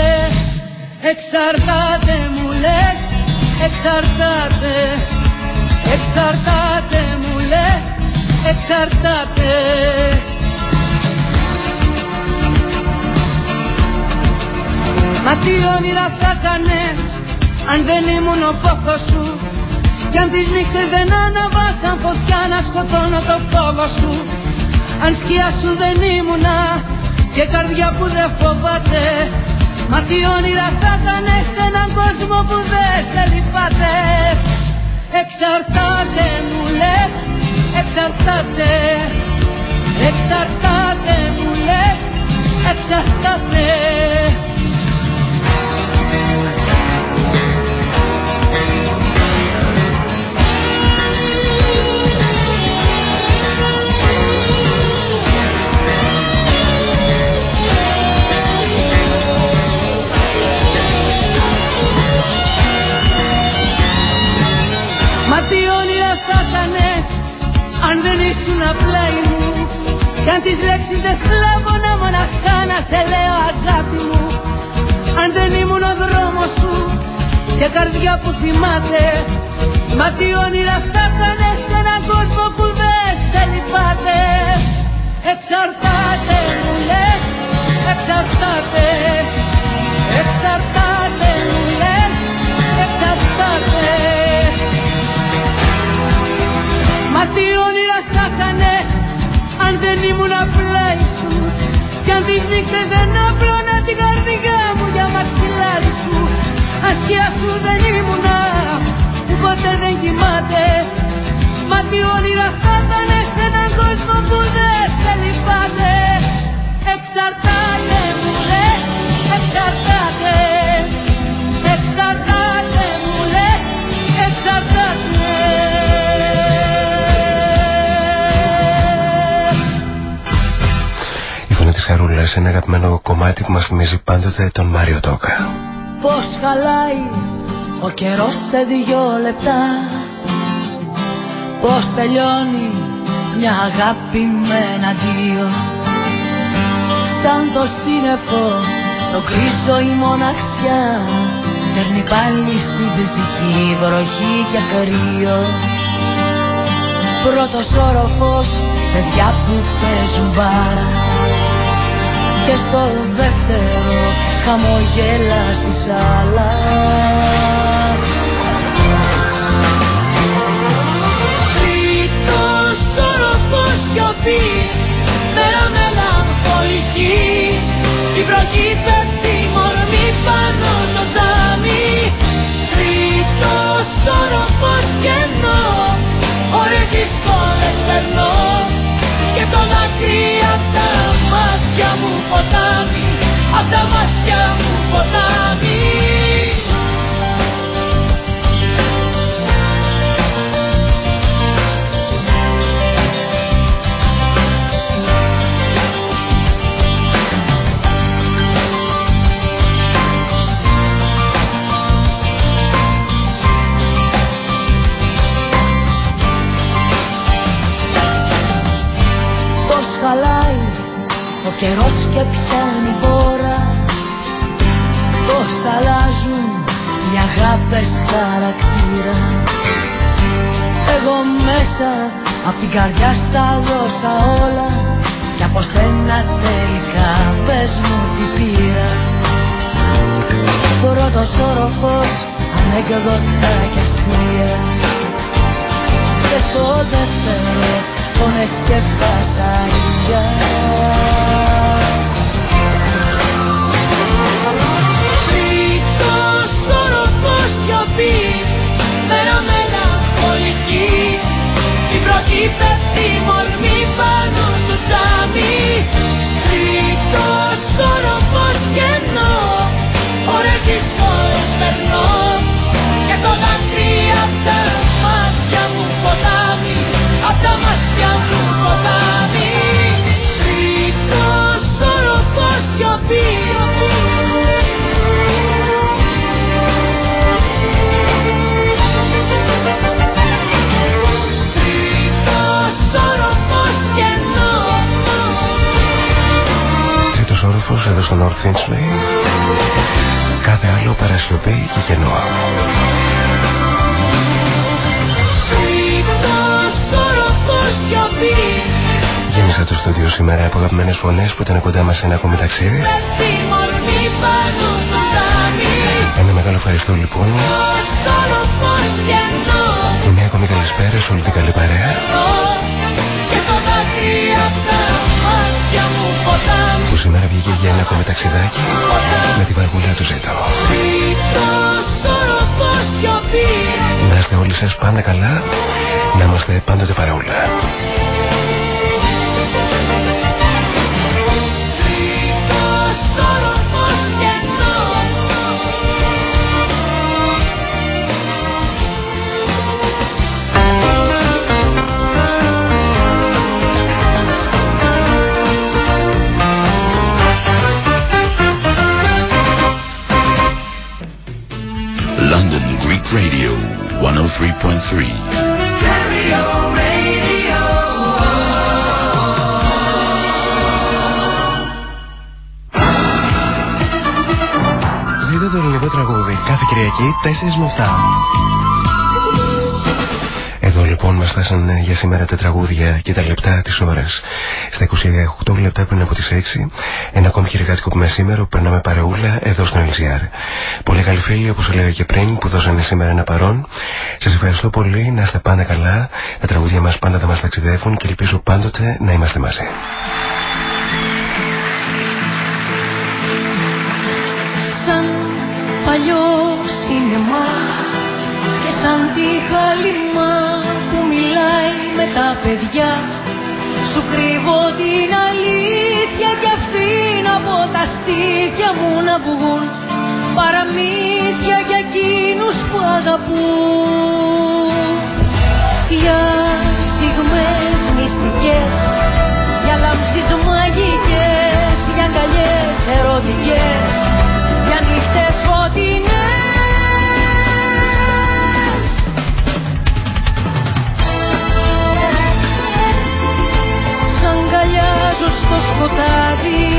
Εξαρτάται μου λες, εξαρτάται. Εξαρτάται μου λες, εξαρτάται. Μα τι όνειρα θα κάνες αν δεν ήμουν ο πόθος σου. Κι αν τις νύχτες δεν αναβάσαν φωτιά να σκοτώνω το φόβο σου. Αν σκιά σου δεν ήμουνα και καρδιά που δεν φοβάται Μα τι όνειρα θα κάνες σε έναν κόσμο που δεν σε λυπάται. Εξαρτάται μου λες, εξαρτάται. Εξαρτάται μου λες, εξαρτάται αν δεν ήσουν απλά μου Κι αν τις λέξεις δεν να μοναχά να σε λέω αγάπη μου. Αν δεν ήμουν ο δρόμος σου και καρδιά που θυμάται Μα τι όνειρα θα έκανες σε έναν κόσμο που δεν σε λυπάται. Εξαρτάται μου λες, εξαρτάται. Εξαρτάται μου λες, εξαρτάται Μα τι δεν ήμουν απλά σου Κι αν τις νύχτες δεν απλώνα την καρδιά μου για μαξιλάρι σου. Ασχεία σου δεν ήμουνα που ποτέ δεν κοιμάται. Μα τι όνειρα θα ήταν σε έναν κόσμο που δεν σε λυπάται. Εξαρτάται μου λες, εξαρτάται Εξαρτάται Χαρούλα σε ένα αγαπημένο κομμάτι που μας θυμίζει πάντοτε τον Μάριο Τόκα. Πώς χαλάει ο καιρός σε δυο λεπτά. Πώς τελειώνει μια αγάπη με ένα δύο Σαν το σύννεφο το κρίσω η μοναξιά. Φέρνει πάλι στην ψυχή βροχή και κρύο Πρώτος όροφος παιδιά που παίζουν μπάρα και στο δεύτερο χαμογέλα στη σάλα. Τρίτος όροφος σιωπή μέρα μελαγχολική η βροχή πέφτει μορμή πάνω στο τζάμι. Τρίτος όροφος κενό ώρες δύσκολες περνώ. Και το δάκρυ ποτάμι με 7. Εδώ λοιπόν μας φτάσαν για σήμερα τα τραγούδια και τα λεπτά της ώρας. Στα 28 λεπτά πριν από τις 6, ένα ακόμη χειρικάτικο που με σήμερα που περνάμε παρεούλα εδώ στον LGR. Πολύ καλοί φίλοι όπως έλεγα και πριν που δώσανε σήμερα ένα παρόν. Σας ευχαριστώ πολύ, να είστε πάντα καλά, τα τραγούδια μας πάντα θα μας ταξιδεύουν και ελπίζω πάντοτε να είμαστε μαζί. Σαν παλιό σινεμά και σαν τη χαλιμά με τα παιδιά. Σου κρύβω την αλήθεια και αφήνω από τα στήθια μου να βγουν. Παραμύθια για εκείνους που αγαπούν. Για στιγμές μυστικές Για λάμψεις μαγικές Για αγκαλιές ερωτικές. Για νύχτες στο σκοτάδι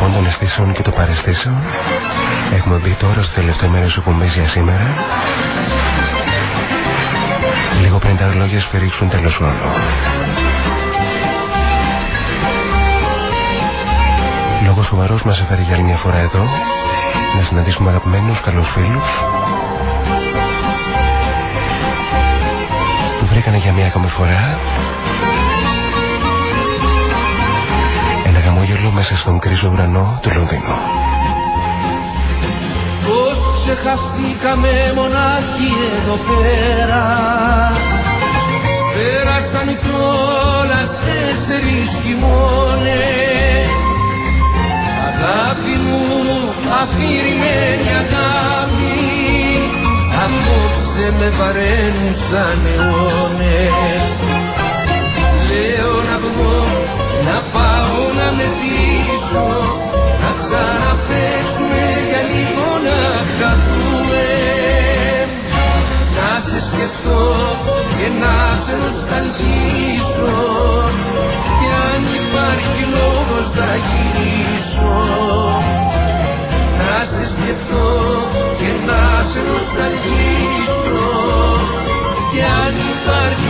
λοιπόν των αισθήσεων και των παρεστήσεων έχουμε μπει τώρα στο τελευταίο μέρος του για σήμερα λίγο πριν τα λόγια σφυρίξουν τέλος όλο. Λόγος σοβαρός μας έφερε για άλλη μια φορά εδώ να συναντήσουμε αγαπημένους καλούς φίλους που βρήκανε για μια ακόμη φορά ένα γαμόγελο μέσα στον κρίζο ουρανό του Λονδίνου. Πώς ξεχαστήκαμε μονάχοι εδώ πέρα. Πέρασαν κιόλας τέσσερις χειμώνες. Αγάπη μου, αφηρημένη αγάπη Απόψε με βαραίνουν σαν αιώνες πάω να μεθύσω Να ξαναπέσουμε για λίγο να χαθούμε. Να σε σκεφτώ και να σε νοσταλγίσω. Κι αν υπάρχει λόγος να γυρίσω. Να σε σκεφτώ και να σε νοσταλγίσω. Κι αν υπάρχει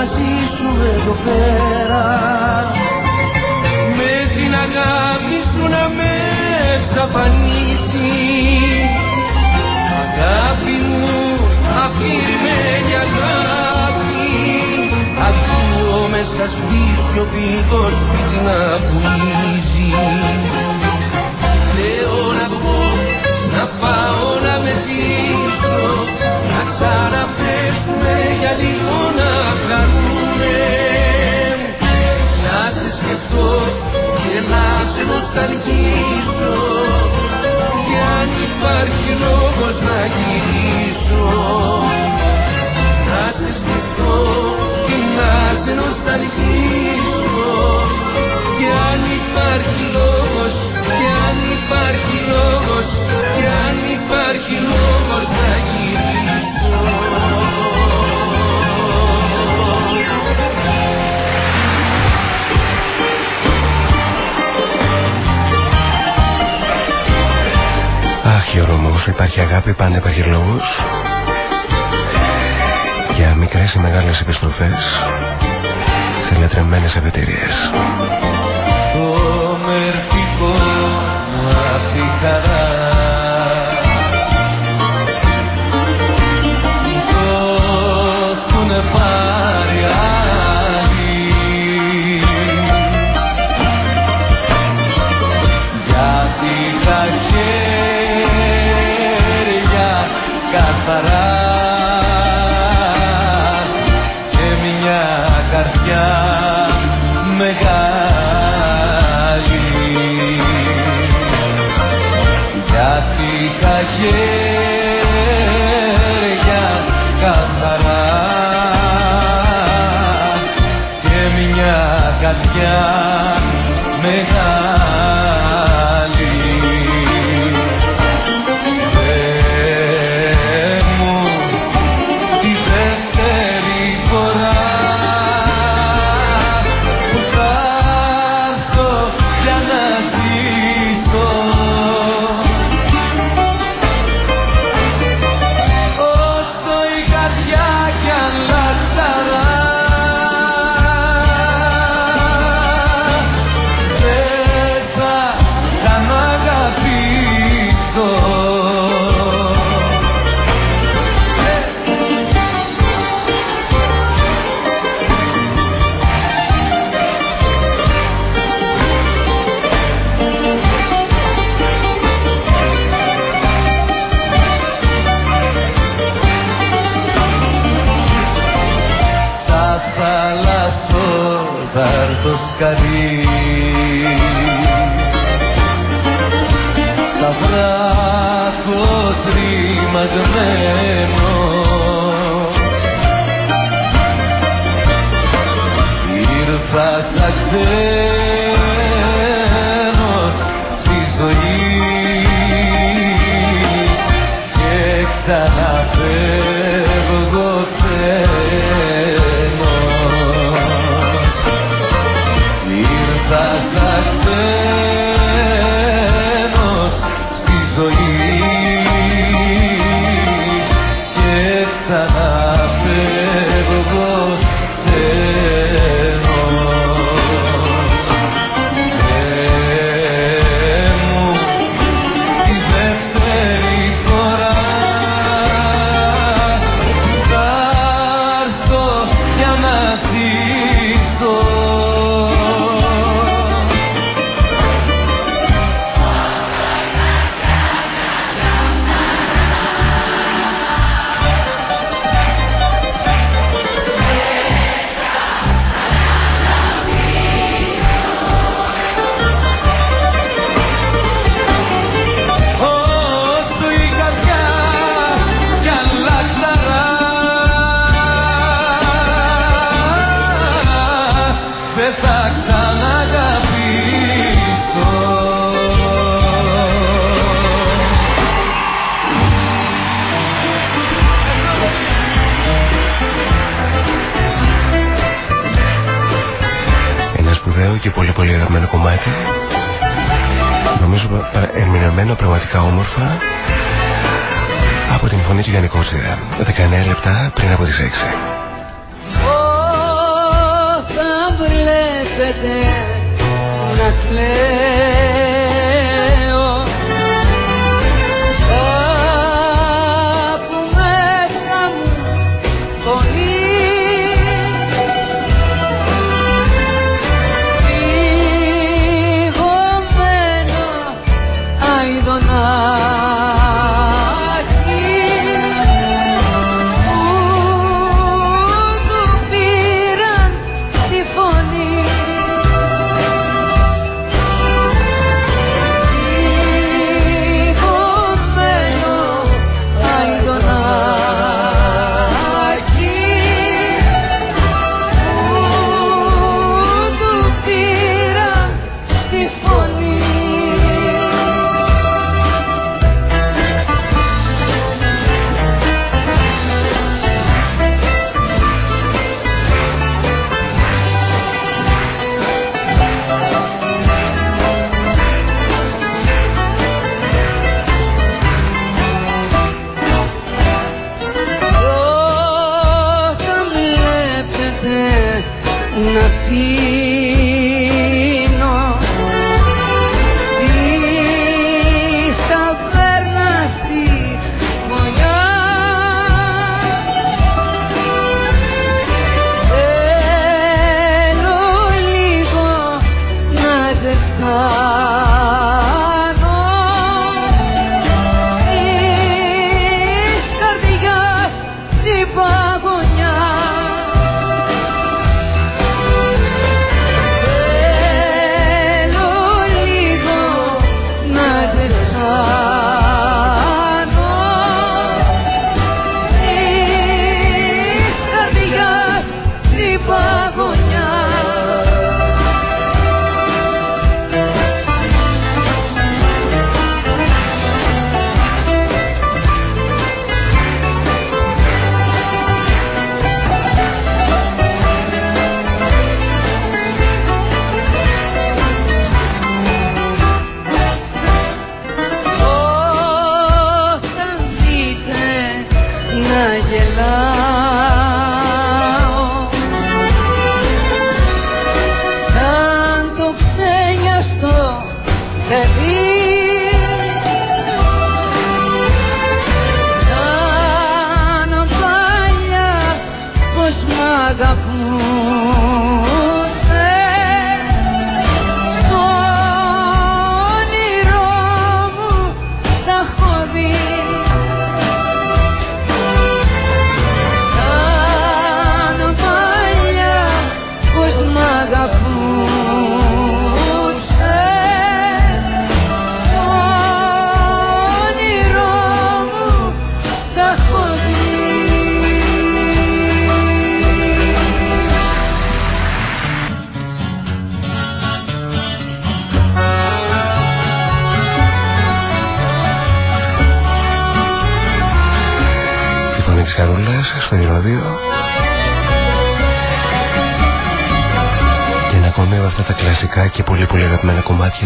así. Επιστροφές Σε λατρεμένες αφετηρίες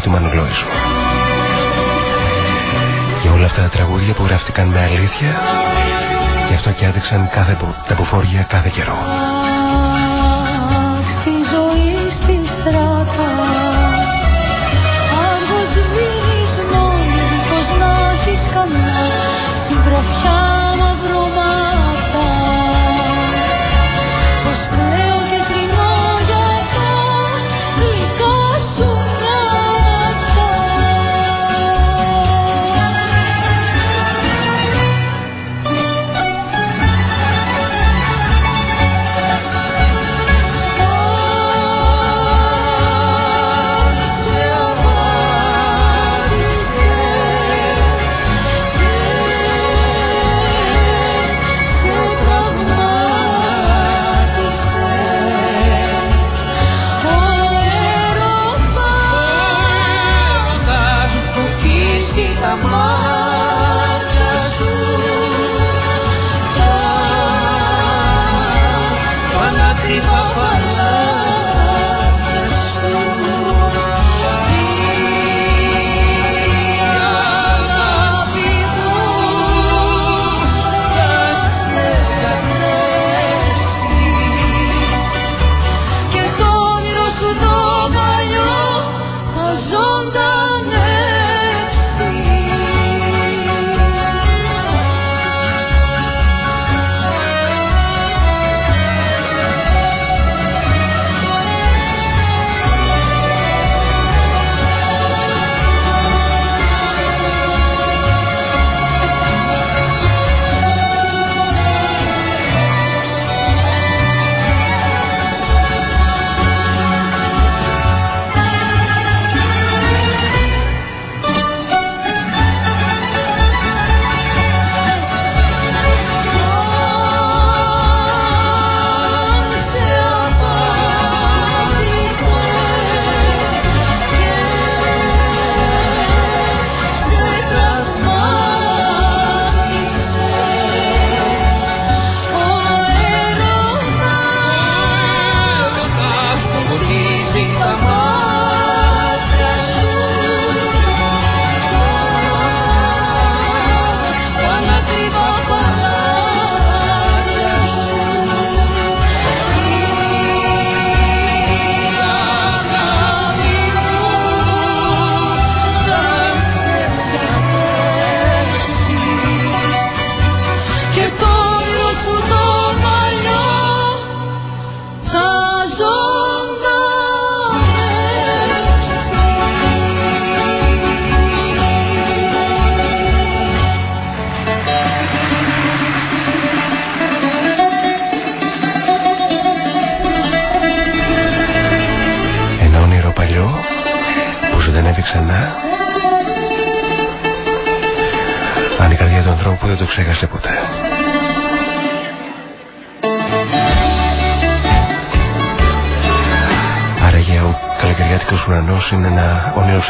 του Και όλα αυτά τα τραγούδια που γράφτηκαν με αλήθεια, γι' αυτό και άντεξαν κάθε, τα ποφόρια κάθε καιρό.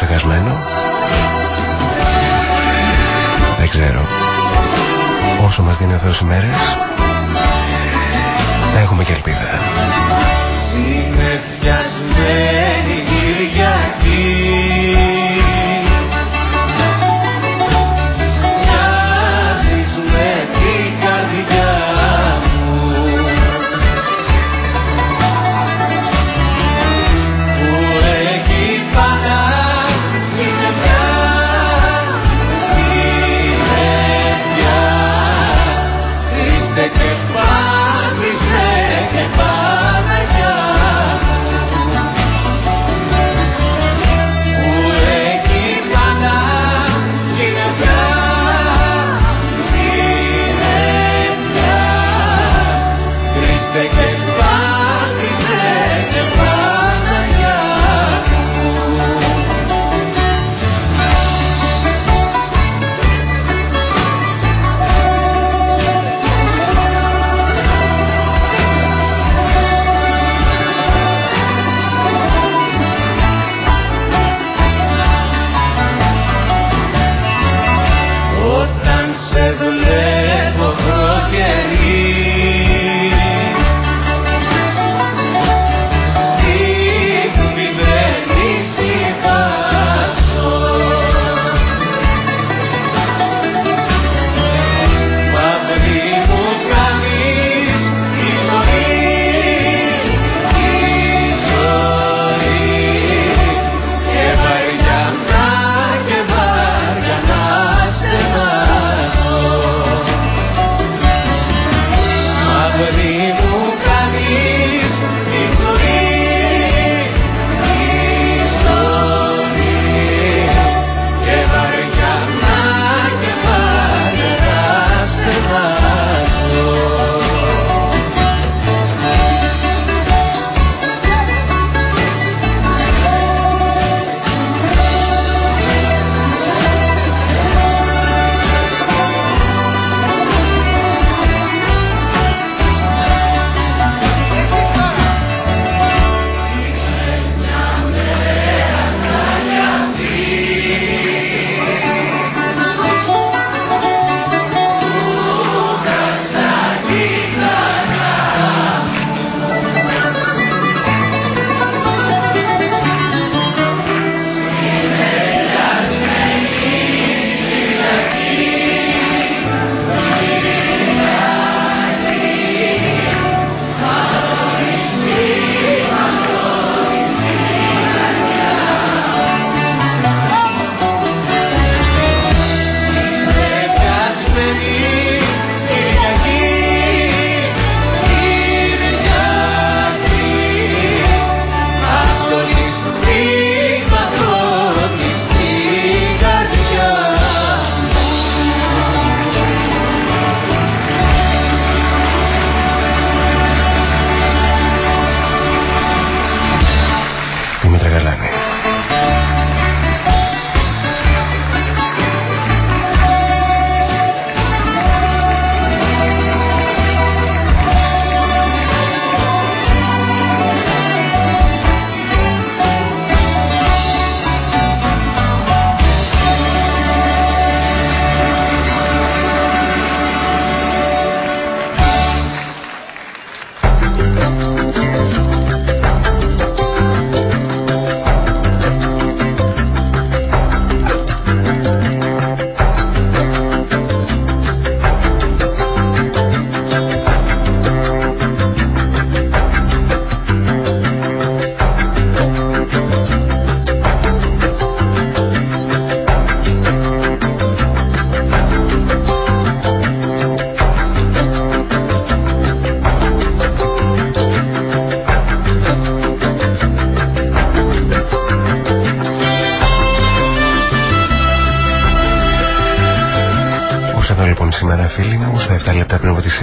Ένα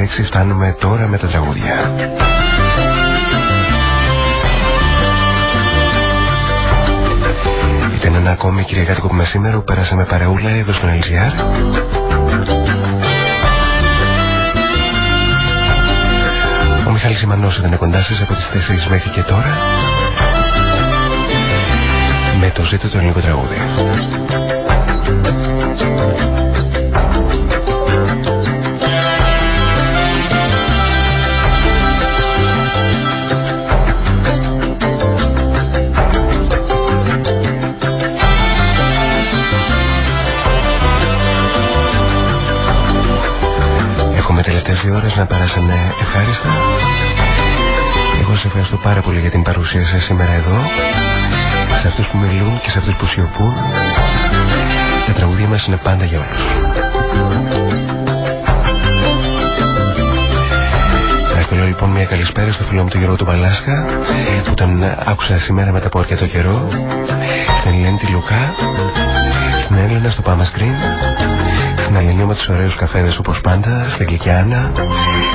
6 φτάνουμε τώρα με τα τραγούδια. Ήταν ένα ακόμη κυριακάτικο που μεσήμερο που πέρασε με παρεούλα εδώ στον LGR. Ο Μιχάλης Ιμανός ήταν κοντά σας από τις 4 μέχρι και τώρα με το ζήτο του ελληνικού τραγούδι. Τελευταίες δύο ώρες να περάσανε ευχάριστα. Εγώ σε ευχαριστώ πάρα πολύ για την παρουσία σας σήμερα εδώ. Σε αυτούς που μιλούν και σε αυτούς που σιωπούν. Τα τραγούδια μας είναι πάντα για όλους. Να στείλω λοιπόν μια καλησπέρα στο φίλο μου τον Γιώργο του Παλάσκα που τον άκουσα σήμερα μετά από αρκετό καιρό. Στην Ελένη τη Λουκά, στην Έλληνα στο Πάμα Screen στην Αλληνία με τους ωραίους καφέδες όπως πάντα, στην Κικιάνα,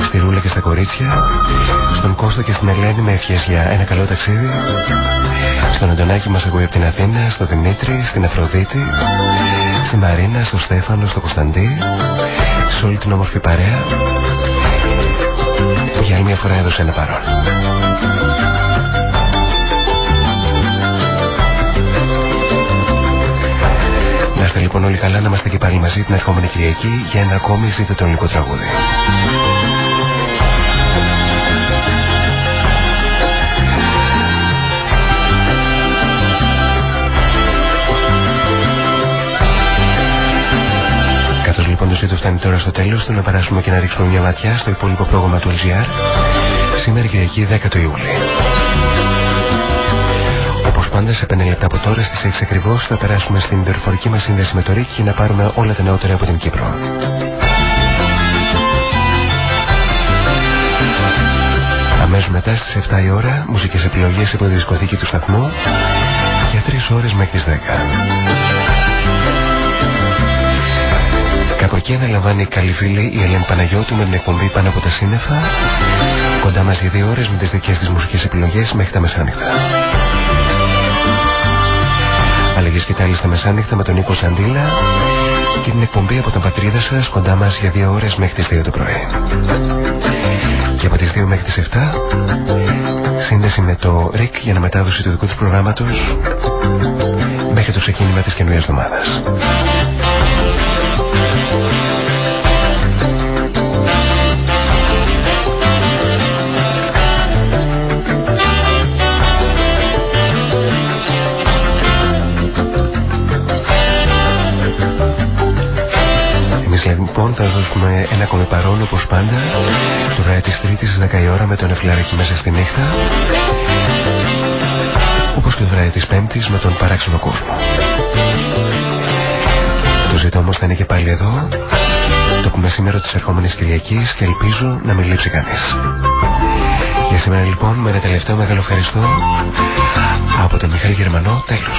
στη Ρούλα και στα κορίτσια, στον Κώστα και στην Ελένη με ευχές για ένα καλό ταξίδι, στον Αντωνάκη μας ακούει από την Αθήνα, στο Δημήτρη, στην Αφροδίτη, στη Μαρίνα, στο Στέφανο, στο Κωνσταντί, σε όλη την όμορφη παρέα. Για άλλη μια φορά έδωσε ένα παρόν. Είμαστε λοιπόν όλοι καλά, να είμαστε και πάλι μαζί την ερχόμενη Κυριακή για ένα ακόμη ζήτο το ελληνικό τραγούδι. Καθώς λοιπόν το ζήτο φτάνει τώρα στο τέλος του να περάσουμε και να ρίξουμε μια ματιά στο υπόλοιπο πρόγραμμα του LGR σήμερα Κυριακή 10 του Ιούλη πάντα σε 5 λεπτά από τώρα στις 6 ακριβώς θα περάσουμε στην δορυφορική μας σύνδεση με το ΡΙΚ και να πάρουμε όλα τα νεότερα από την Κύπρο. Αμέσως μετά στις 7 η ώρα μουσικές επιλογές από τη δισκοθήκη του σταθμού για 3 ώρες μέχρι τις 10. Κάπου εκεί αναλαμβάνει η καλή φίλη η Ελένη Παναγιώτου με την εκπομπή πάνω από τα σύννεφα κοντά μας για δύο ώρες με τις δικές της μουσικές επιλογές μέχρι τα μεσάνυχτα. Αλλαγές και τα στα μεσάνυχτα με τον Νίκο Σαντήλα και την εκπομπή από τον πατρίδα σας κοντά μας για δύο ώρες μέχρι τις 2 το πρωί. Και από τις 2 μέχρι τις 7 σύνδεση με το ΡΙΚ για να μετάδοση του δικού του προγράμματος μέχρι το ξεκίνημα της καινούριας εβδομάδας. Λοιπόν θα δώσουμε ένα ακόμη παρόν όπως πάντα το βράδυ της Τρίτης 10 η ώρα με τον Εφλαράκι μέσα στη νύχτα όπως και το βράδυ της Πέμπτης με τον παράξενο κόσμο. Το ζήτο όμως θα είναι και πάλι εδώ το πούμε σήμερα της ερχόμενης Κυριακής και ελπίζω να μην λείψει κανείς. Για σήμερα λοιπόν με ένα τελευταίο μεγάλο ευχαριστώ από τον Μιχάλη Γερμανό τέλος.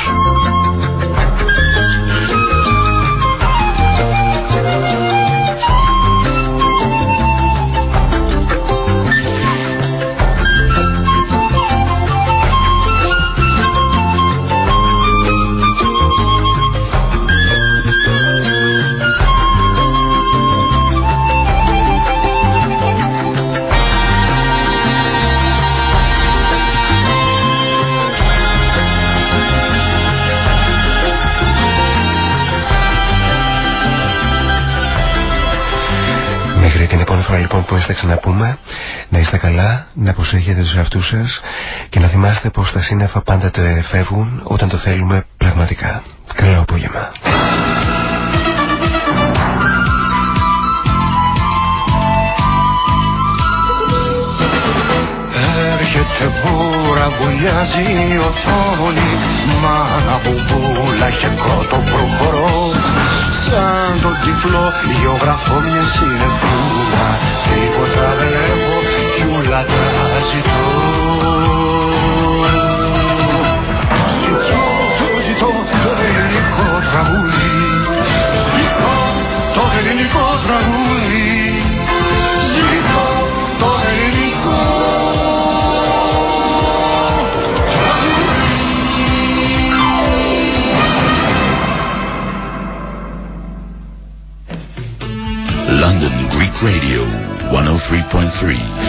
Λοιπόν που θα ξαναπούμε να είστε καλά, να προσέχετε τους εαυτούς σας και να θυμάστε πως τα σύννεφα πάντα το φεύγουν όταν το θέλουμε πραγματικά. Καλό απόγευμα. Βουλιάζει η οθόνη Μάνα μπουμπούλα και κότο προχωρώ. Σαν τον τυφλό γεωγραφώ μια συνεφούλα. Τίποτα δεν έχω κι όλα τα ζητώ Ζητώ, ζητώ το ελληνικό τραγούδι. Ζητώ το ελληνικό τραγούδι 103.3.